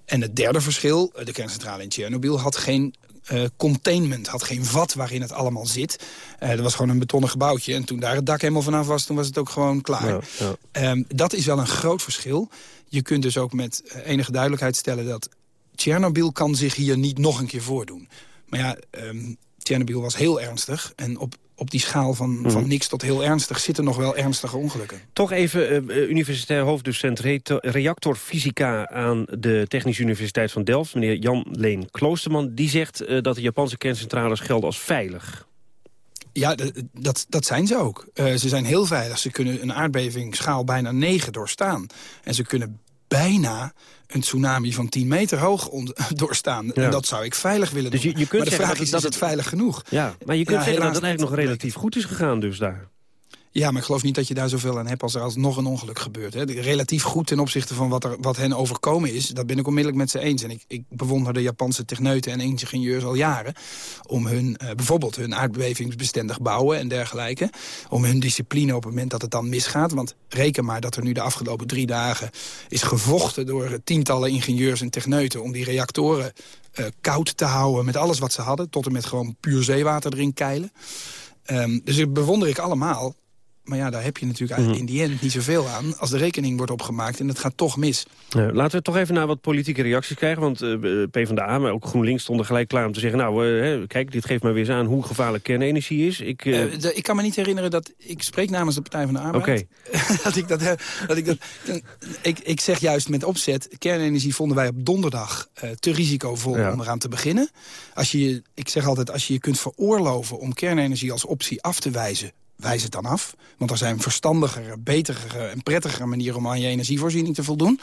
En het derde verschil, de kerncentrale in Tsjernobyl had geen uh, containment, had geen vat waarin het allemaal zit. Uh, er was gewoon een betonnen gebouwtje. En toen daar het dak helemaal vanaf was, toen was het ook gewoon klaar.
Ja, ja.
Um, dat is wel een groot verschil. Je kunt dus ook met enige duidelijkheid stellen dat Tsjernobyl kan zich hier niet nog een keer voordoen. Maar ja, um, Tsjernobyl was heel ernstig. En op op die schaal van,
Mhm.
van niks tot heel ernstig zitten nog wel ernstige ongelukken.
Toch even uh, universitair hoofddocent reactorfysica aan de Technische Universiteit van Delft, meneer Jan-Leen Kloosterman. Die zegt uh, dat de Japanse kerncentrales gelden als veilig.
Ja, dat, dat zijn ze ook. Uh, ze zijn heel veilig. Ze kunnen een aardbevingsschaal bijna 9 doorstaan. En ze kunnen bijna een tsunami van 10 meter hoog doorstaan. Ja. En dat zou ik veilig willen
dus
doen.
Je, je kunt
maar de vraag
dat,
is,
dat
is het veilig genoeg?
Ja, maar je kunt ja, zeggen dat het eigenlijk nog relatief goed is gegaan dus daar.
Ja, maar ik geloof niet dat je daar zoveel aan hebt als er alsnog een ongeluk gebeurt. Hè. Relatief goed ten opzichte van wat, er, wat hen overkomen is. Dat ben ik onmiddellijk met ze eens. En ik, ik bewonder de Japanse techneuten en ingenieurs al jaren... om hun, uh, bijvoorbeeld hun aardbevingsbestendig bouwen en dergelijke... om hun discipline op het moment dat het dan misgaat. Want reken maar dat er nu de afgelopen drie dagen is gevochten... door tientallen ingenieurs en techneuten om die reactoren uh, koud te houden... met alles wat ze hadden, tot en met gewoon puur zeewater erin keilen. Um, dus dat bewonder ik allemaal. Maar ja, daar heb je natuurlijk mm -hmm. in die end niet zoveel aan... als de rekening wordt opgemaakt en het gaat toch mis.
Laten we toch even naar wat politieke reacties krijgen. Want uh, PvdA, maar ook GroenLinks stonden gelijk klaar om te zeggen... nou, uh, kijk, dit geeft maar weer eens aan hoe gevaarlijk kernenergie is. Ik,
ik kan me niet herinneren dat... Ik spreek namens de Partij van de Arbeid.
Okay.
dat ik dat, dat, ik, dat ik, ik zeg juist met opzet... kernenergie vonden wij op donderdag te risicovol ja. om eraan te beginnen. Als je, ik zeg altijd, als je je kunt veroorloven om kernenergie als optie af te wijzen wijs het dan af. Want er zijn verstandigere, betere en prettigere manieren... om aan je energievoorziening te voldoen.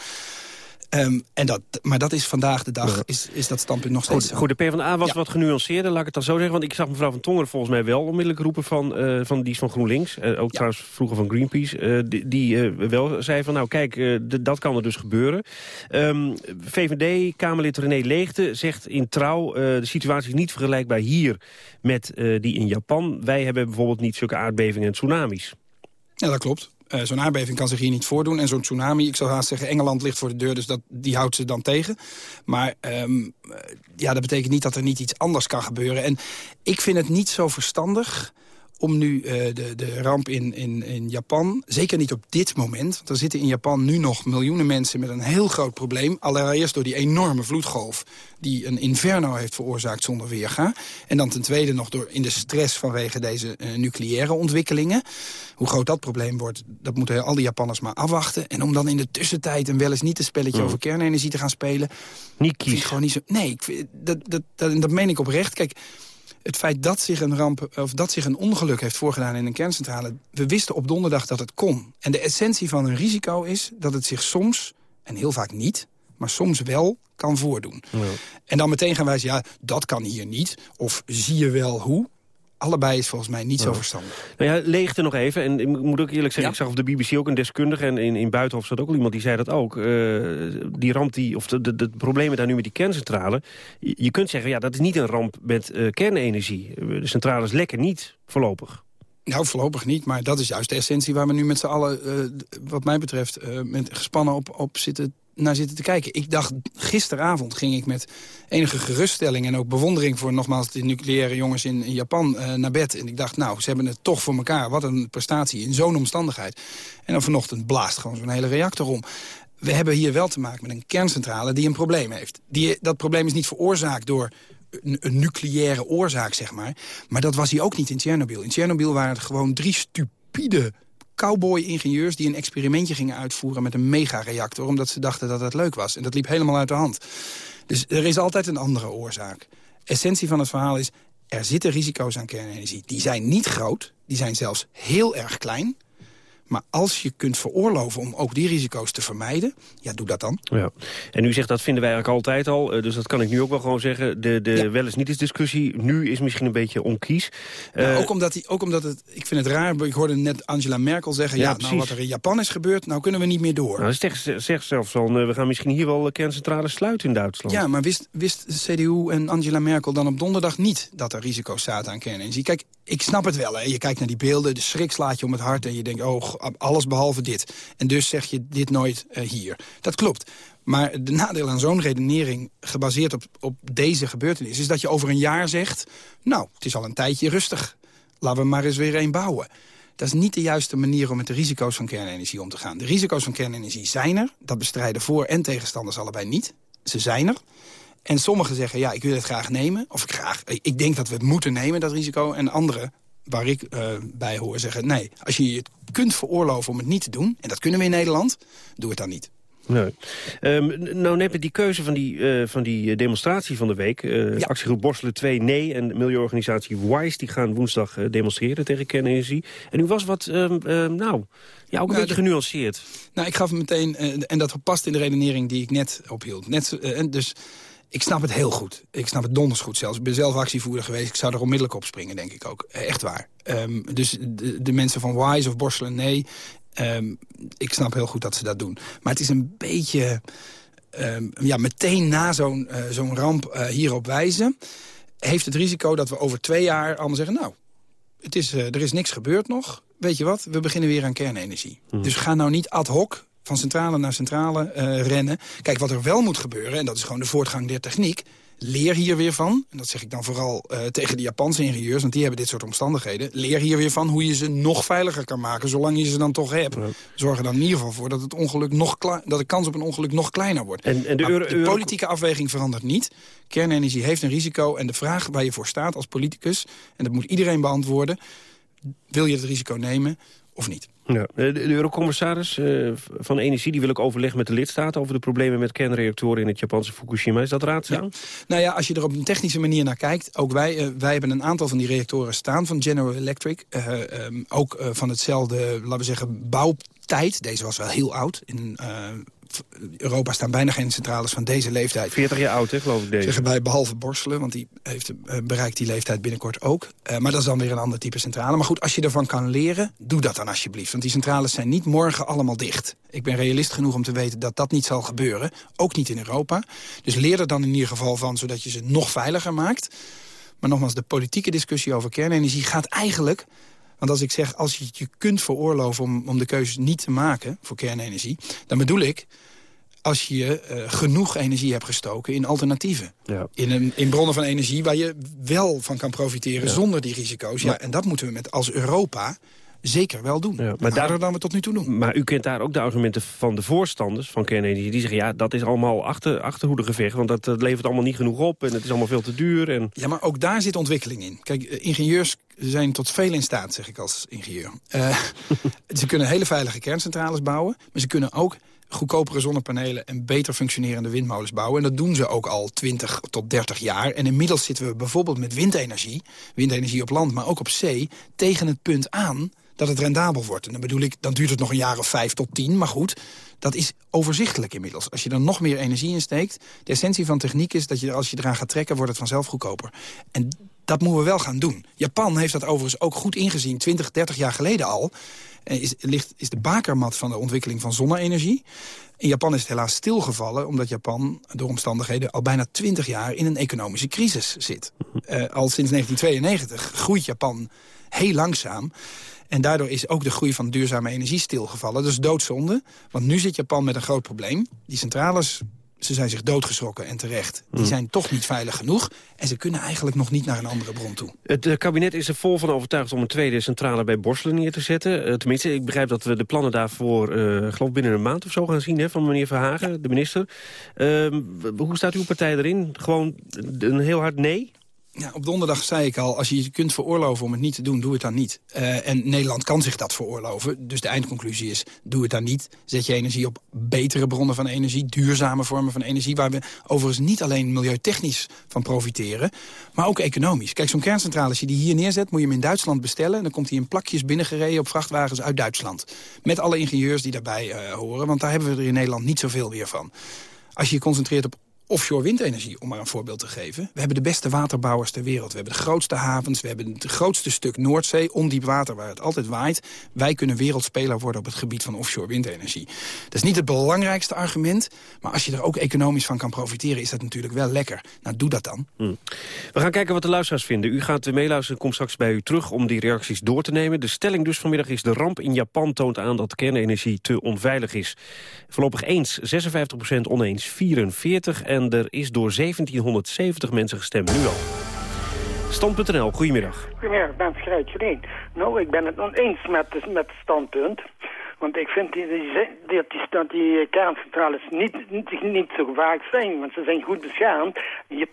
Um, en dat, maar dat is vandaag de dag, is, is dat standpunt nog steeds
goed, goed, de PvdA was ja. wat genuanceerder, laat ik het dan zo zeggen. Want ik zag mevrouw Van Tongeren volgens mij wel onmiddellijk roepen van, uh, van die is van GroenLinks. Uh, ook ja. trouwens vroeger van Greenpeace. Uh, die die wel zei van, nou kijk, dat kan er dus gebeuren. Um, VVD, Kamerlid René Leegte zegt in trouw... de situatie is niet vergelijkbaar hier met die in Japan. Wij hebben bijvoorbeeld niet zulke aardbevingen en tsunamis.
Ja, dat klopt. Uh, zo'n aardbeving kan zich hier niet voordoen. En zo'n tsunami, ik zou haast zeggen, Engeland ligt voor de deur... dus dat, die houdt ze dan tegen. Maar um, ja, dat betekent niet dat er niet iets anders kan gebeuren. En ik vind het niet zo verstandig om nu uh, de, de ramp in, in, in Japan, zeker niet op dit moment... want er zitten in Japan nu nog miljoenen mensen met een heel groot probleem. Allereerst door die enorme vloedgolf die een inferno heeft veroorzaakt zonder weerga. En dan ten tweede nog door in de stress vanwege deze uh, nucleaire ontwikkelingen. Hoe groot dat probleem wordt, dat moeten al die Japanners maar afwachten. En om dan in de tussentijd een wel eens niet een spelletje mm. over kernenergie te gaan spelen...
Niet kies.
gewoon niet zo. Nee, ik dat, dat, dat, dat meen ik oprecht. Kijk, het feit dat zich een ramp of dat zich een ongeluk heeft voorgedaan in een kerncentrale... we wisten op donderdag dat het kon. En de essentie van een risico is dat het zich soms, en heel vaak niet... maar soms wel kan voordoen. Ja. En dan meteen gaan wijzen, ja, dat kan hier niet. Of zie je wel hoe allebei is volgens mij niet zo verstandig.
Nou ja, leegte nog even. En ik moet ook eerlijk zeggen, ik zag op de BBC ook een deskundige... en in, in Buitenhof zat ook al iemand die zei dat ook. Uh, die ramp, die, of de, de, de, problemen daar nu met die kerncentrale... Je, kunt zeggen, ja, dat is niet een ramp met uh, kernenergie. De centrale is lekker niet, voorlopig.
Nou, voorlopig niet, maar dat is juist de essentie... waar we nu met z'n allen, uh, wat mij betreft, met gespannen op, op zitten naar zitten te kijken. Ik dacht, gisteravond ging ik met enige geruststelling... en ook bewondering voor nogmaals de nucleaire jongens in, in Japan uh, naar bed. En ik dacht, nou, ze hebben het toch voor elkaar. Wat een prestatie in zo'n omstandigheid. En dan vanochtend blaast gewoon zo'n hele reactor om. We hebben hier wel te maken met een kerncentrale die een probleem heeft. Die, dat probleem is niet veroorzaakt door een, een, nucleaire oorzaak, zeg maar. Maar dat was hij ook niet in Tsjernobyl. In Tsjernobyl waren het gewoon drie stupide cowboy-ingenieurs die een experimentje gingen uitvoeren met een megareactor... omdat ze dachten dat dat leuk was. En dat liep helemaal uit de hand. Dus er is altijd een andere oorzaak. Essentie van het verhaal is, er zitten risico's aan kernenergie. Die zijn niet groot, die zijn zelfs heel erg klein... Maar als je kunt veroorloven om ook die risico's te vermijden... ja, doe dat dan.
Ja. En u zegt dat vinden wij eigenlijk altijd al. Eh, dus dat kan ik nu ook wel gewoon zeggen. De, de wel eens niet eens discussie nu is misschien een beetje onkies.
Nou, uh, ook, omdat die, ook omdat het... Ik vind het raar. Ik hoorde net Angela Merkel zeggen... ja, ja nou, wat er in Japan is gebeurd, nou kunnen we niet meer door.
Nou, zegt, zegt zelfs al, uh, we gaan misschien hier wel kerncentrales sluiten in Duitsland.
Ja, maar wist, wist CDU en Angela Merkel dan op donderdag niet... dat er risico's zaten aan kernenergie? Kijk, ik snap het wel. Hè. Je kijkt naar die beelden, de schrik slaat je om het hart... en je denkt, oh, alles behalve dit. En dus zeg je dit nooit uh, hier. Dat klopt. Maar de nadeel aan zo'n redenering, gebaseerd op, op deze gebeurtenis... is dat je over een jaar zegt... nou, het is al een tijdje rustig. Laten we maar eens weer een bouwen. Dat is niet de juiste manier om met de risico's van kernenergie om te gaan. De risico's van kernenergie zijn er. Dat bestrijden voor- en tegenstanders allebei niet. Ze zijn er. En sommigen zeggen, ja, ik wil het graag nemen. Of graag, ik denk dat we het moeten nemen, dat risico. En anderen, waar ik uh, bij hoor, zeggen... nee, als je het kunt veroorloven om het niet te doen... en dat kunnen we in Nederland, doe het dan niet.
Nee. Um, nou net die keuze van die, uh, van die demonstratie van de week. Uh, ja. Actiegroep Borselen 2 Nee en milieuorganisatie WISE... die gaan woensdag uh, demonstreren tegen kernenergie. En u was wat, um, um, nou, ja, ook een nou, beetje genuanceerd.
Nou, ik gaf meteen, en dat past in de redenering die ik net ophield. Net, dus ik snap het heel goed. Ik snap het donders goed zelfs. Ik ben zelf actievoerder geweest. Ik zou er onmiddellijk op springen, denk ik ook. Echt waar. Um, dus de, de, mensen van Wise of Borselen, nee. Um, ik snap heel goed dat ze dat doen. Maar het is een beetje... Um, ja, meteen na zo'n uh, zo'n ramp uh, hierop wijzen... heeft het risico dat we over twee jaar allemaal zeggen... nou, het is, uh, er is niks gebeurd nog. Weet je wat, we beginnen weer aan kernenergie. Hmm. Dus ga nou niet ad hoc van centrale naar centrale uh, rennen. Kijk, wat er wel moet gebeuren, en dat is gewoon de voortgang der techniek... leer hier weer van, en dat zeg ik dan vooral uh, tegen de Japanse ingenieurs... want die hebben dit soort omstandigheden. Leer hier weer van hoe je ze nog veiliger kan maken, zolang je ze dan toch hebt. Zorg er dan in ieder geval voor dat, het ongeluk nog dat de kans op een ongeluk nog kleiner wordt.
En, en de,
euro, de, politieke afweging verandert niet. Kernenergie heeft een risico en de vraag waar je voor staat als politicus... en dat moet iedereen beantwoorden, wil je het risico nemen of niet?
Ja. De, de eurocommissaris uh, van Energie die wil ook overleggen met de lidstaten... over de problemen met kernreactoren in het Japanse Fukushima. Is dat raadzaam?
Ja. Nou ja, als je er op een technische manier naar kijkt... ook wij, uh, wij hebben een aantal van die reactoren staan van General Electric. Uh, um, ook van hetzelfde, laten we zeggen, bouwtijd. Deze was wel heel oud, in Europa staan bijna geen centrales van deze leeftijd.
40 jaar oud, hè, geloof ik deze.
Zeggen wij, behalve Borselen, want die heeft, uh, bereikt die leeftijd binnenkort ook. Uh, maar dat is dan weer een ander type centrale. Maar goed, als je ervan kan leren, doe dat dan alsjeblieft. Want die centrales zijn niet morgen allemaal dicht. Ik ben realist genoeg om te weten dat dat niet zal gebeuren. Ook niet in Europa. Dus leer er dan in ieder geval van, zodat je ze nog veiliger maakt. Maar nogmaals, de politieke discussie over kernenergie gaat eigenlijk... Want als ik zeg, als je het je kunt veroorloven om, om de keuzes niet te maken voor kernenergie... dan bedoel ik als je uh, genoeg energie hebt gestoken in alternatieven. Ja. In, een, in bronnen van energie waar je wel van kan profiteren ja. zonder die risico's. Ja, en dat moeten we met als Europa zeker wel doen. Ja, maar daar dan we tot nu toe doen.
Maar u kent daar ook de argumenten van de voorstanders van kernenergie. Die zeggen, ja, dat is allemaal achter, achterhoedegevecht. Want dat, dat, levert allemaal niet genoeg op en het is allemaal veel te duur. En...
Ja, maar ook daar zit ontwikkeling in. Kijk, ingenieurs zijn tot veel in staat, zeg ik als ingenieur. Uh, ze kunnen hele veilige kerncentrales bouwen. Maar ze kunnen ook goedkopere zonnepanelen en beter functionerende windmolens bouwen. En dat doen ze ook al 20 tot 30 jaar. En inmiddels zitten we bijvoorbeeld met windenergie, windenergie op land, maar ook op zee, tegen het punt aan dat het rendabel wordt. En dan bedoel ik, dan duurt het nog een jaar of vijf tot tien. Maar goed, dat is overzichtelijk inmiddels. Als je er nog meer energie in steekt... de essentie van techniek is dat je als je eraan gaat trekken... wordt het vanzelf goedkoper. En dat moeten we wel gaan doen. Japan heeft dat overigens ook goed ingezien, 20, 30 jaar geleden al. Is, ligt, is de bakermat van de ontwikkeling van zonne-energie. In Japan is het helaas stilgevallen... omdat Japan door omstandigheden al bijna 20 jaar in een economische crisis zit. Uh, al sinds 1992 groeit Japan heel langzaam. En daardoor is ook de groei van duurzame energie stilgevallen. Dat is doodzonde, want nu zit Japan met een groot probleem. Die centrales ze zijn zich doodgeschrokken en terecht. Die hmm. zijn toch niet veilig genoeg. En ze kunnen eigenlijk nog niet naar een andere bron toe.
Het uh, kabinet is er vol van overtuigd om een tweede centrale bij Borselen neer te zetten. Uh, tenminste, ik begrijp dat we de plannen daarvoor, uh, geloof binnen een maand of zo gaan zien... Hè, van meneer Verhagen, de minister. Ehm, hoe staat uw partij erin? Gewoon een heel hard nee?
Ja, op donderdag zei ik al, als je je kunt veroorloven om het niet te doen, doe het dan niet. Uh, en Nederland kan zich dat veroorloven. Dus de eindconclusie is, doe het dan niet. Zet je energie op betere bronnen van energie, duurzame vormen van energie... waar we overigens niet alleen milieutechnisch van profiteren, maar ook economisch. Kijk, zo'n kerncentrale, als je die hier neerzet, moet je hem in Duitsland bestellen... en dan komt hij in plakjes binnengereden op vrachtwagens uit Duitsland. Met alle ingenieurs die daarbij uh, horen, want daar hebben we er in Nederland niet zoveel meer van. Als je je concentreert op offshore windenergie, om maar een voorbeeld te geven. We hebben de beste waterbouwers ter wereld. We hebben de grootste havens, we hebben het grootste stuk Noordzee... ondiep water waar het altijd waait. Wij kunnen wereldspeler worden op het gebied van offshore windenergie. Dat is niet het belangrijkste argument... maar als je er ook economisch van kan profiteren... is dat natuurlijk wel lekker. Nou, doe dat dan.
Hm. We gaan kijken wat de luisteraars vinden. U gaat meeluisteren komt straks bij u terug om die reacties door te nemen. De stelling dus vanmiddag is... de ramp in Japan toont aan dat kernenergie te onveilig is. Voorlopig eens, 56% oneens, 44... En en er is door 1770 mensen gestemd. Nu al. Stand.nl, goedemiddag.
Goedemiddag, ben Schrijtje Nou, ik ben het oneens met, met het standpunt. Want ik vind die, die, die, die, die kerncentrales niet, niet, niet zo gevaarlijk zijn. Want ze zijn goed beschermd. Je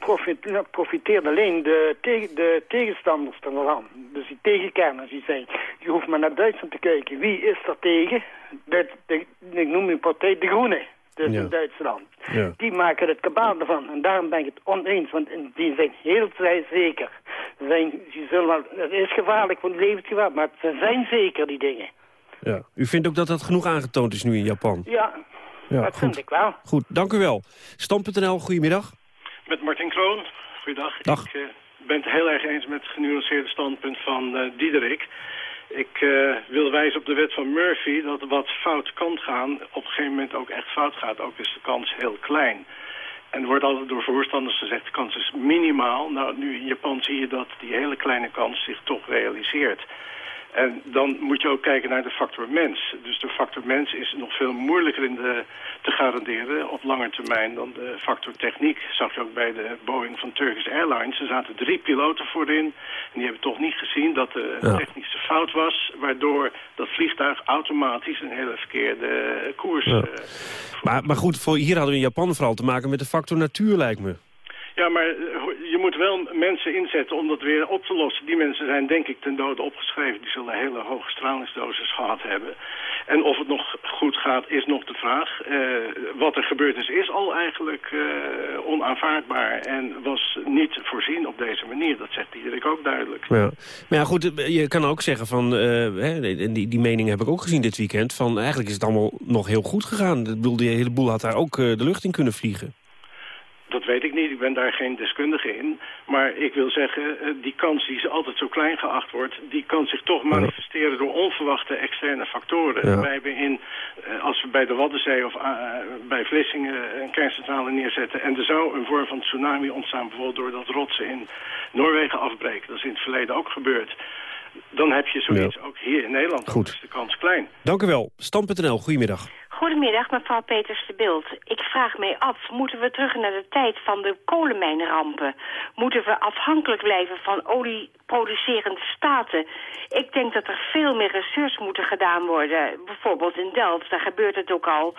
profiteert alleen de, de tegenstanders ervan. Dus die tegenkerners die zijn. Je hoeft maar naar Duitsland te kijken. Wie is er tegen? Ik noem een partij De Groene dus in Duitsland. Ja. Die maken het kabaal ervan. En daarom ben ik het oneens, want die zijn heel zeker. Zijn, ze zullen wel, het is gevaarlijk, want het levensgevaar, maar ze zijn zeker, die dingen.
Ja. U vindt ook dat dat genoeg aangetoond is nu in Japan?
Ja, ja dat vind ik wel.
Goed, dank u wel. Stam.nl, goedemiddag.
Met Martin Kroon. Goeiedag.
Dag.
Ik uh, ben het heel erg eens met het genuanceerde standpunt van uh, Diederik. Ik uh, wil wijzen op de wet van Murphy dat wat fout kan gaan... op een gegeven moment ook echt fout gaat. Ook is de kans heel klein. En er wordt altijd door voorstanders gezegd, de kans is minimaal. Nou, nu in Japan zie je dat die hele kleine kans zich toch realiseert. En dan moet je ook kijken naar de factor mens. Dus de factor mens is nog veel moeilijker in de, te garanderen op lange termijn dan de factor techniek. Zag je ook bij de Boeing van Turkish Airlines. Er zaten drie piloten voorin en die hebben toch niet gezien dat de technische fout was... waardoor dat vliegtuig automatisch een hele verkeerde koers... Ja. Uh,
maar, maar goed, voor, hier hadden we in Japan vooral te maken met de factor natuur, lijkt me.
Ja, maar eh, je moet wel mensen inzetten om dat weer op te lossen. Die mensen zijn denk ik ten dode opgeschreven. Die zullen hele hoge stralingsdosis gehad hebben. En of het nog goed gaat, is nog de vraag. Uh, wat er gebeurd is, is al eigenlijk uh, onaanvaardbaar. En was niet voorzien op deze manier. Dat zegt Diederik ook duidelijk.
Ja. Maar ja, goed, je kan ook zeggen van... Uh, die, die mening heb ik ook gezien dit weekend... van eigenlijk is het allemaal nog heel goed gegaan. Ik bedoel, die hele boel had daar ook de lucht in kunnen vliegen.
Dat weet ik niet, ik ben daar geen deskundige in. Maar ik wil zeggen, eh, die kans die altijd zo klein geacht wordt... die kan zich toch manifesteren door onverwachte externe factoren. Wij hebben in, eh, als we bij de Waddenzee of uh, bij Vlissingen een kerncentrale neerzetten... en er zou een vorm van tsunami ontstaan, bijvoorbeeld doordat rotsen in Noorwegen afbreken. Dat is in het verleden ook gebeurd. Dan heb je zoiets ook hier in Nederland.
Goed.
Dan is de kans klein.
Dank u wel. Stand.nl, goedemiddag.
Goedemiddag, mevrouw Peters de Beeld. Ik vraag mij af, moeten we terug naar de tijd van de kolenmijnrampen? Moeten we afhankelijk blijven van olieproducerende staten? Ik denk dat er veel meer research moeten gedaan worden. Bijvoorbeeld in Delft, daar gebeurt het ook al.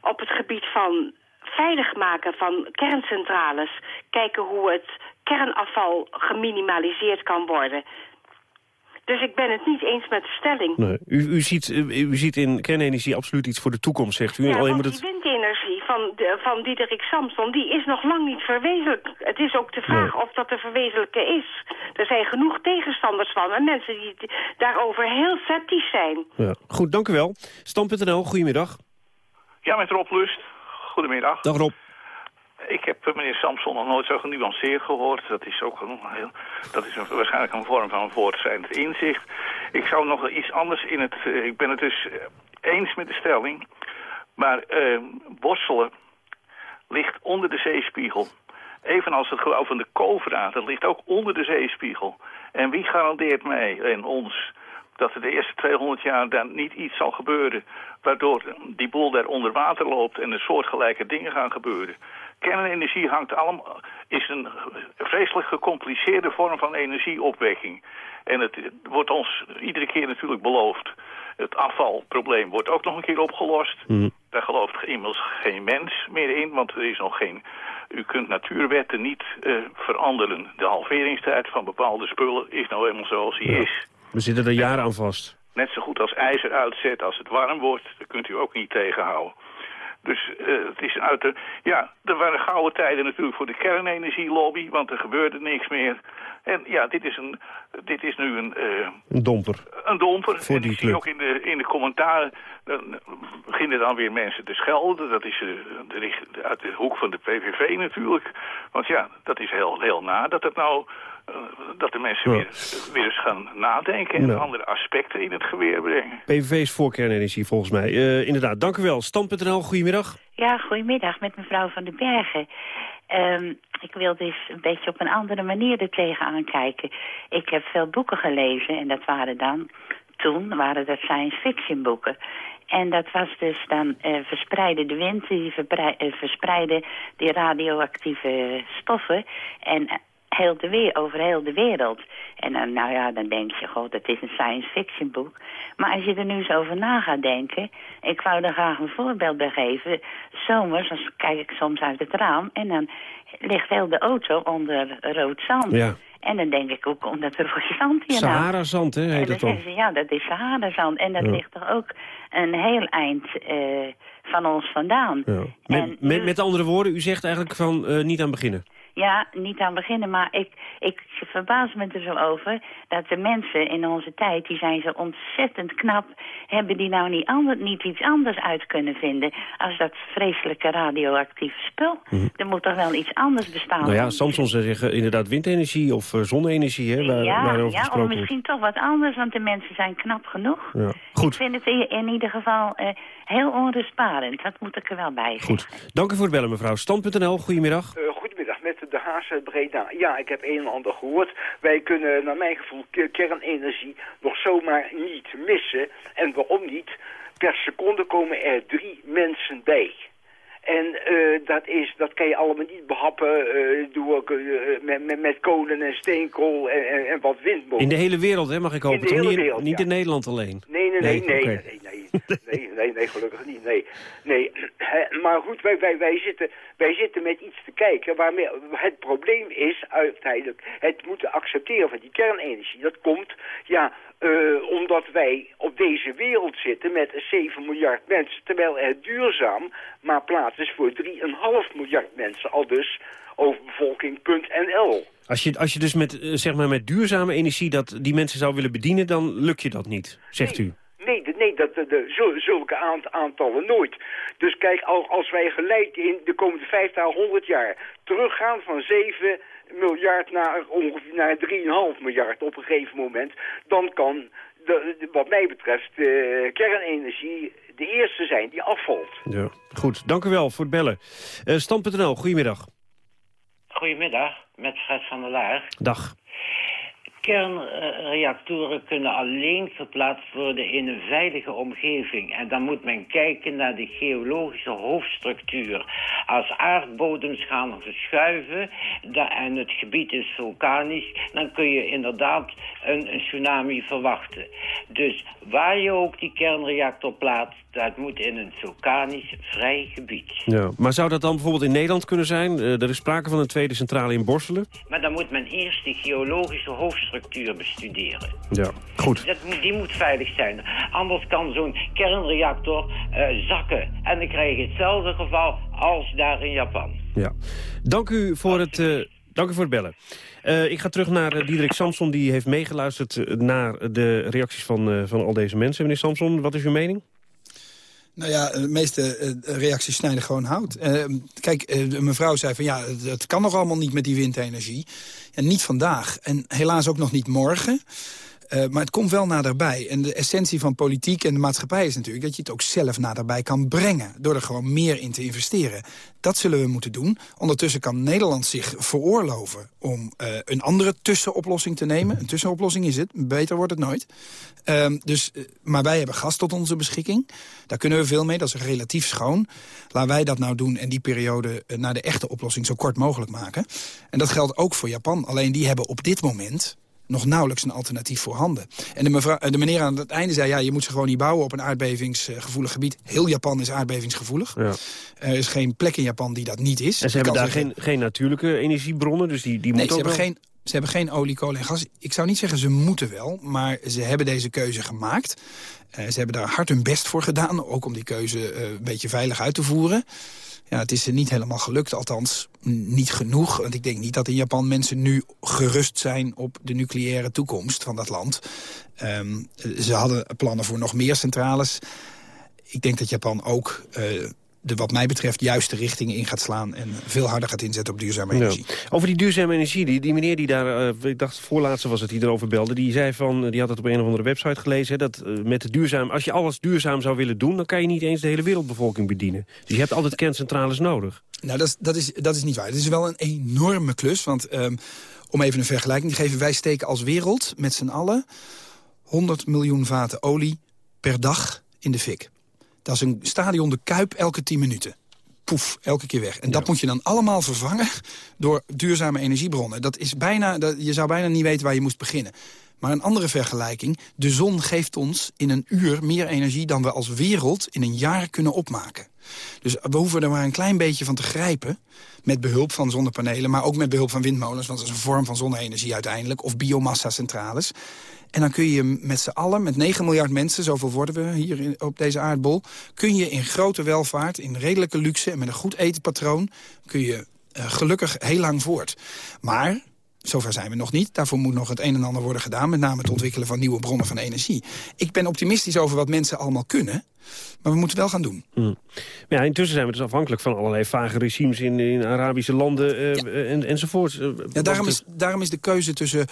Op het gebied van veilig maken van kerncentrales. Kijken hoe het kernafval geminimaliseerd kan worden. Dus ik ben het niet eens met de stelling.
Nee. U, u, ziet, u ziet in kernenergie absoluut iets voor de toekomst, zegt u.
Ja, Alleen want die windenergie van van, de, van Diederik Samson, die is nog lang niet verwezenlijk. Het is ook de vraag of dat te verwezenlijken is. Er zijn genoeg tegenstanders van en mensen die daarover heel sceptisch zijn.
Ja. Goed, dank u wel. Stam.nl, goedemiddag.
Ja, met Rob Lust. Goedemiddag.
Dag Rob.
Ik heb eh, meneer Samson nog nooit zo genuanceerd gehoord. Dat is ook een dat is waarschijnlijk een vorm van voortschrijdend inzicht. Ik zou nog iets anders in het... eh, ik ben het dus eh, eens met de stelling. Maar eh, Borselen ligt onder de zeespiegel. Evenals het geloof van de koolverraad, dat ligt ook onder de zeespiegel. En wie garandeert mij en ons dat er de eerste 200 jaar daar niet iets zal gebeuren... waardoor die boel daar onder water loopt en er soortgelijke dingen gaan gebeuren. Kernenergie hangt allemaal, is een vreselijk gecompliceerde vorm van energieopwekking. En het wordt ons iedere keer natuurlijk beloofd. Het afvalprobleem wordt ook nog een keer opgelost. Daar gelooft immers geen mens meer in, want er is nog geen... U kunt natuurwetten niet eh, veranderen. De halveringstijd van bepaalde spullen is nou eenmaal zoals die is.
We zitten er jaren aan vast.
Net zo goed als ijzer uitzet als het warm wordt, dat kunt u ook niet tegenhouden. Dus eh, het is uit de... Ja, er waren gouden tijden natuurlijk voor de kernenergielobby, want er gebeurde niks meer. En ja, dit is, een, dit is nu een, eh,
Een domper.
een domper.
Voor
en
die
ik zie ook in de, in de commentaren, dan beginnen dan weer mensen te schelden. Dat is eh, de, uit de hoek van de PVV natuurlijk. Want ja, dat is heel, heel na dat het nou... eh, dat de mensen
Ja.
weer, weer eens gaan nadenken en
Ja.
andere aspecten in het geweer brengen.
PVV is voor kernenergie volgens mij. Eh, inderdaad, dank u wel. Stand.nl, goedemiddag.
Ja, goedemiddag, met mevrouw van den Bergen. Ehm, ik wil dus een beetje op een andere manier er tegenaan kijken. Ik heb veel boeken gelezen en dat waren dan, toen waren dat science fiction boeken. En dat was dus dan eh verspreiden de wind, die verspreiden die radioactieve stoffen. En heel de weer, over heel de wereld. En dan, nou ja, dan denk je, god, dat is een science fiction boek. Maar als je er nu eens over na gaat denken... ik wou er graag een voorbeeld bij geven. Zomers, dan kijk ik soms uit het raam... en dan ligt heel de auto onder rood zand.
Ja.
En dan denk ik, hoe komt dat rode zand hier?
Sahara-zand, hè,
En
heet
dan
dat dan.
ze, ja, dat is Sahara-zand. En dat
Ja.
ligt toch ook een heel eind eh, van ons vandaan.
Ja. Met, met, met andere woorden, u zegt eigenlijk van eh, niet aan beginnen.
Ja, niet aan beginnen, maar ik, ik verbaas me er zo over... dat de mensen in onze tijd, die zijn zo ontzettend knap... hebben die nou niet, ander, niet iets anders uit kunnen vinden... als dat vreselijke radioactieve spul. Er moet toch wel iets anders bestaan.
Nou ja, Samson zou zeggen inderdaad windenergie of eh, zonne-energie, hè, waar,
ja,
waarover
ja, of
wordt.
misschien toch wat anders, want de mensen zijn knap genoeg.
Ja. Goed,
Ik vind het in, in ieder geval eh, heel onrustbarend. Dat moet ik er wel bij zeggen.
goed. Dank u voor het bellen, mevrouw. Stand.nl, goedemiddag.
Eh, met de Haas uit Breda. Ja, ik heb een en ander gehoord. Wij kunnen, naar mijn gevoel, ke- kernenergie nog zomaar niet missen. En waarom niet? Per seconde komen er drie mensen bij. En eh, dat, is, dat kan je allemaal niet behappen eh, door, eh, met, met, met kolen en steenkool en, en, en wat windmolen.
In de hele wereld, hè, mag ik hopen.
de
Toch
hele
niet, in-
wereld,
niet
ja.
in Nederland alleen.
Nee, nee, nee, nee,
oké.
nee, nee, nee, nee, nee, gelukkig niet, nee. nee. Maar goed, wij, wij, wij, zitten, wij zitten met iets te kijken waarmee het probleem is uiteindelijk het moeten accepteren van die kernenergie. Dat komt, ja, eh, omdat wij op deze wereld zitten met 7 miljard mensen, terwijl er duurzaam maar plaats is voor 3,5 miljard mensen, al dus overbevolking.nl.
Als je, als je dus met, eh, zeg maar met duurzame energie dat die mensen zou willen bedienen, dan lukt je dat niet, zegt u.
Nee, nee dat, de, de, zul- zulke aant- aantallen nooit. Dus kijk, al- als wij geleid in de komende 50 à 100 jaar teruggaan van 7 miljard naar ongeveer naar 3,5 miljard op een gegeven moment, dan kan, de, de- wat mij betreft, eh, kernenergie de eerste zijn die afvalt.
Ja. Goed, dank u wel voor het bellen. Eh Stand.nl, goedemiddag.
Goedemiddag, met Fred van der Laar.
Dag.
Kernreactoren kunnen alleen verplaatst worden in een veilige omgeving. En dan moet men kijken naar de geologische hoofdstructuur. Als aardbodems gaan verschuiven en het gebied is vulkanisch... dan kun je inderdaad een, tsunami verwachten. Dus waar je ook die kernreactor plaatst... dat moet in een vulkanisch vrij gebied.
Ja. Maar zou dat dan bijvoorbeeld in Nederland kunnen zijn? Eh, er is sprake van een tweede centrale in Borselen.
Maar dan moet men eerst de geologische hoofdstructuur bestuderen.
Ja, goed.
Dat die moet veilig zijn. Anders kan zo'n kernreactor eh, zakken. En dan krijg je hetzelfde geval als daar in Japan.
Ja. Dank u voor het, uh, dank u voor het bellen. Uh, ik ga terug naar uh, Diederik Samson, die heeft meegeluisterd naar de reacties van, van al deze mensen. Meneer Samson, wat is uw mening?
Nou ja, de meeste reacties snijden gewoon hout. kijk, mevrouw zei van ja, het kan nog allemaal niet met die windenergie. En niet vandaag. En helaas ook nog niet morgen. Uh, maar het komt wel naderbij. En de essentie van politiek en de maatschappij is natuurlijk... dat je het ook zelf naderbij kan brengen. Door er gewoon meer in te investeren. Dat zullen we moeten doen. Ondertussen kan Nederland zich veroorloven om uh, een andere tussenoplossing te nemen. Een tussenoplossing is het. Beter wordt het nooit. Uh, dus, uh, maar wij hebben gas tot onze beschikking. Daar kunnen we veel mee. Dat is relatief schoon. Laten wij dat nou doen en die periode naar de echte oplossing zo kort mogelijk maken. En dat geldt ook voor Japan. Alleen die hebben op dit moment nog nauwelijks een alternatief voorhanden. En de, mevrouw, de meneer aan het einde zei... ja, je moet ze gewoon niet bouwen op een aardbevingsgevoelig gebied. Heel Japan is aardbevingsgevoelig. Ja. Er is geen plek in Japan die dat niet is.
En ze hebben daar geen, geen natuurlijke energiebronnen, dus die, die
nee,
moeten
ze hebben geen ze hebben geen olie, kolen en gas. Ik zou niet zeggen ze moeten wel, maar ze hebben deze keuze gemaakt. Uh, ze hebben daar hard hun best voor gedaan, ook om die keuze uh, een beetje veilig uit te voeren. Ja, het is er niet helemaal gelukt, althans niet genoeg. Want ik denk niet dat in Japan mensen nu gerust zijn op de nucleaire toekomst van dat land. Um, ze hadden plannen voor nog meer centrales. Ik denk dat Japan ook uh, de wat mij betreft juiste richtingen in gaat slaan... en veel harder gaat inzetten op duurzame energie.
Ja. Over die duurzame energie, die, die meneer die daar... Uh, ik dacht, voorlaatste was het, die erover belde... die zei van, die had het op een of andere website gelezen... Hè, dat uh, met de duurzaam, als je alles duurzaam zou willen doen... dan kan je niet eens de hele wereldbevolking bedienen. Dus je hebt altijd kerncentrales nodig.
Nou, dat, dat, is, dat is niet waar. Het is wel een enorme klus, want... Um, om even een vergelijking te geven, wij steken als wereld met z'n allen... 100 miljoen vaten olie per dag in de fik. Dat is een stadion de Kuip elke 10 minuten. Poef, elke keer weg. En ja. dat moet je dan allemaal vervangen door duurzame energiebronnen. Dat is bijna, dat, je zou bijna niet weten waar je moest beginnen. Maar een andere vergelijking. De zon geeft ons in een uur meer energie dan we als wereld in een jaar kunnen opmaken. Dus we hoeven er maar een klein beetje van te grijpen. Met behulp van zonnepanelen, maar ook met behulp van windmolens. Want dat is een vorm van zonne-energie uiteindelijk. Of biomassa-centrales. En dan kun je met z'n allen, met 9 miljard mensen... zoveel worden we hier in, op deze aardbol... kun je in grote welvaart, in redelijke luxe... en met een goed etenpatroon... kun je uh, gelukkig heel lang voort. Maar Zover zijn we nog niet. Daarvoor moet nog het een en ander worden gedaan. Met name het ontwikkelen van nieuwe bronnen van energie. Ik ben optimistisch over wat mensen allemaal kunnen. Maar we moeten wel gaan doen.
Mm. Ja, intussen zijn we dus afhankelijk van allerlei vage regimes in, in Arabische landen uh, ja. en, enzovoort.
Ja, daarom, is, daarom is de keuze tussen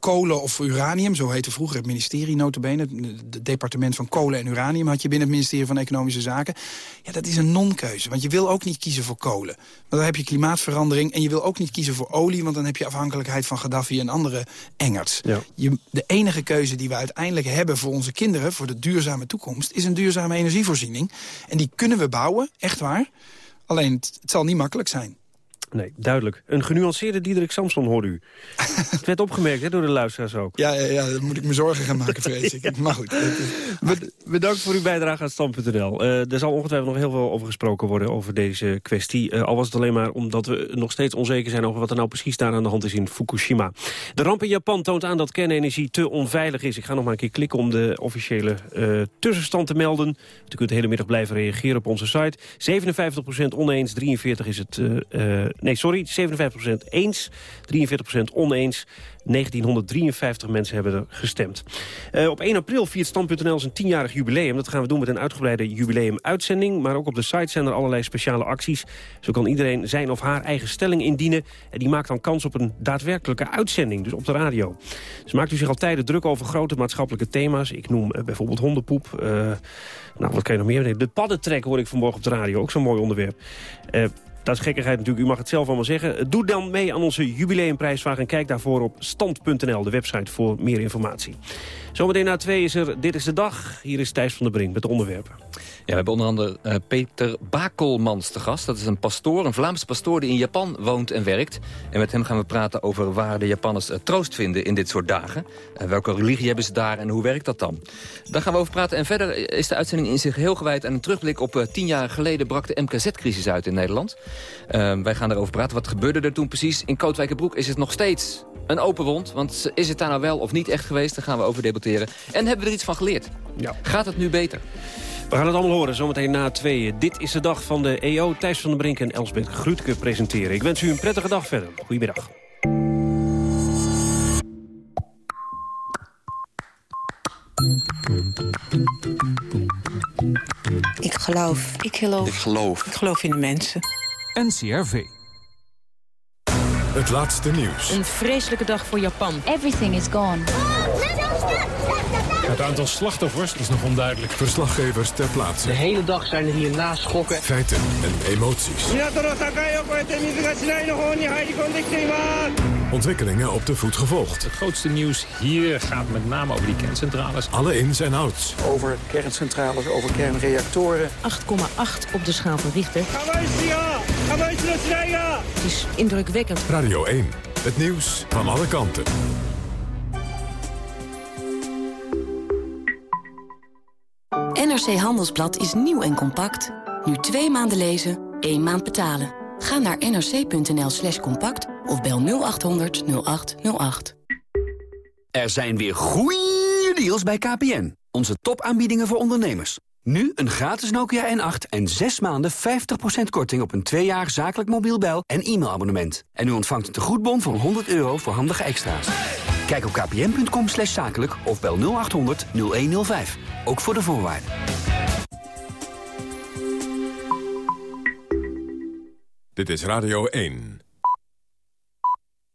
kolen of uranium, zo heette vroeger het ministerie notabene. Het departement van kolen en uranium had je binnen het ministerie van Economische Zaken. Ja, dat is een non-keuze, want je wil ook niet kiezen voor kolen. Want dan heb je klimaatverandering en je wil ook niet kiezen voor olie... want dan heb je afhankelijkheid van Gaddafi en andere engerts. Ja. Je, de enige keuze die we uiteindelijk hebben voor onze kinderen... voor de duurzame toekomst, is een duurzame energievoorziening. En die kunnen we bouwen, echt waar. Alleen, het, het zal niet makkelijk zijn.
Nee, duidelijk. Een genuanceerde Diederik Samson hoorde u. het werd opgemerkt hè, door de luisteraars ook.
Ja, ja, ja, dan moet ik me zorgen gaan maken, vrees ik. Maar goed.
Bedankt voor uw bijdrage aan Stand.nl. Uh, er zal ongetwijfeld nog heel veel over gesproken worden over deze kwestie. Uh, al was het alleen maar omdat we nog steeds onzeker zijn... over wat er nou precies daar aan de hand is in Fukushima. De ramp in Japan toont aan dat kernenergie te onveilig is. Ik ga nog maar een keer klikken om de officiële uh, tussenstand te melden. U kunt de hele middag blijven reageren op onze site. 57% oneens, 43 is het nee, sorry, 57% eens, 43% oneens. 1953 mensen hebben er gestemd. Uh, op 1 april viert Stand.nl zijn tienjarig jubileum. Dat gaan we doen met een uitgebreide jubileumuitzending. Maar ook op de site zijn er allerlei speciale acties. Zo kan iedereen zijn of haar eigen stelling indienen. En die maakt dan kans op een daadwerkelijke uitzending, dus op de radio. Dus maakt u zich al tijden druk over grote maatschappelijke thema's. Ik noem uh, bijvoorbeeld hondenpoep. Uh, nou, wat kan je nog meer? De paddentrek hoor ik vanmorgen op de radio. Ook zo'n mooi onderwerp. Dat is gekkigheid natuurlijk, u mag het zelf allemaal zeggen. Doe dan mee aan onze jubileumprijsvraag en kijk daarvoor op stand.nl, de website voor meer informatie. Zometeen na twee is er Dit is de Dag. Hier is Thijs van der Brink met de onderwerpen.
Ja, we hebben onder andere uh, Peter Bakelmans te gast. Dat is een pastoor, een Vlaamse pastoor die in Japan woont en werkt. En met hem gaan we praten over waar de Japanners uh, troost vinden in dit soort dagen. Uh, welke religie hebben ze daar en hoe werkt dat dan? Daar gaan we over praten. En verder is de uitzending in zich heel gewijd aan een terugblik op tien jaar geleden brak de MKZ-crisis uit in Nederland. wij gaan daarover praten. Wat gebeurde er toen precies? In Kootwijkenbroek is het nog steeds een open wond. Want is het daar nou wel of niet echt geweest? Daar gaan we over debatteren. En hebben we er iets van geleerd? Ja. Gaat het nu beter?
We gaan het allemaal horen, zometeen na tweeën. Dit is de dag van de EO. Thijs van den Brink en Elsbeth Grutke presenteren. Ik wens u een prettige dag verder. Goedemiddag.
Ik geloof. Ik geloof.
Ik geloof.
Ik geloof in de mensen.
NCRV. Het laatste nieuws.
Een vreselijke dag voor Japan.
Everything is gone.
Het aantal slachtoffers is nog onduidelijk. Verslaggevers ter plaatse.
De hele dag zijn er hier naschokken.
Feiten en emoties. Ontwikkelingen op de voet gevolgd.
Het grootste nieuws hier gaat met name over die kerncentrales.
Alle ins en outs.
Over kerncentrales, over kernreactoren.
8,8 op de schaal van Richter. Het is indrukwekkend.
Radio 1. Het nieuws van alle kanten.
NRC Handelsblad is nieuw en compact. Nu twee maanden lezen, één maand betalen. Ga naar nrc.nl slash compact of bel 0800 0808.
Er zijn weer goeie deals bij KPN. Onze topaanbiedingen voor ondernemers. Nu een gratis Nokia N8 en 6 maanden 50% korting op een 2 jaar zakelijk mobiel bel- en e-mailabonnement. En u ontvangt een tegoedbon van 100 euro voor handige extra's. Kijk op kpn.com slash zakelijk of bel 0800 0105. Ook voor de voorwaarden.
Dit is Radio 1.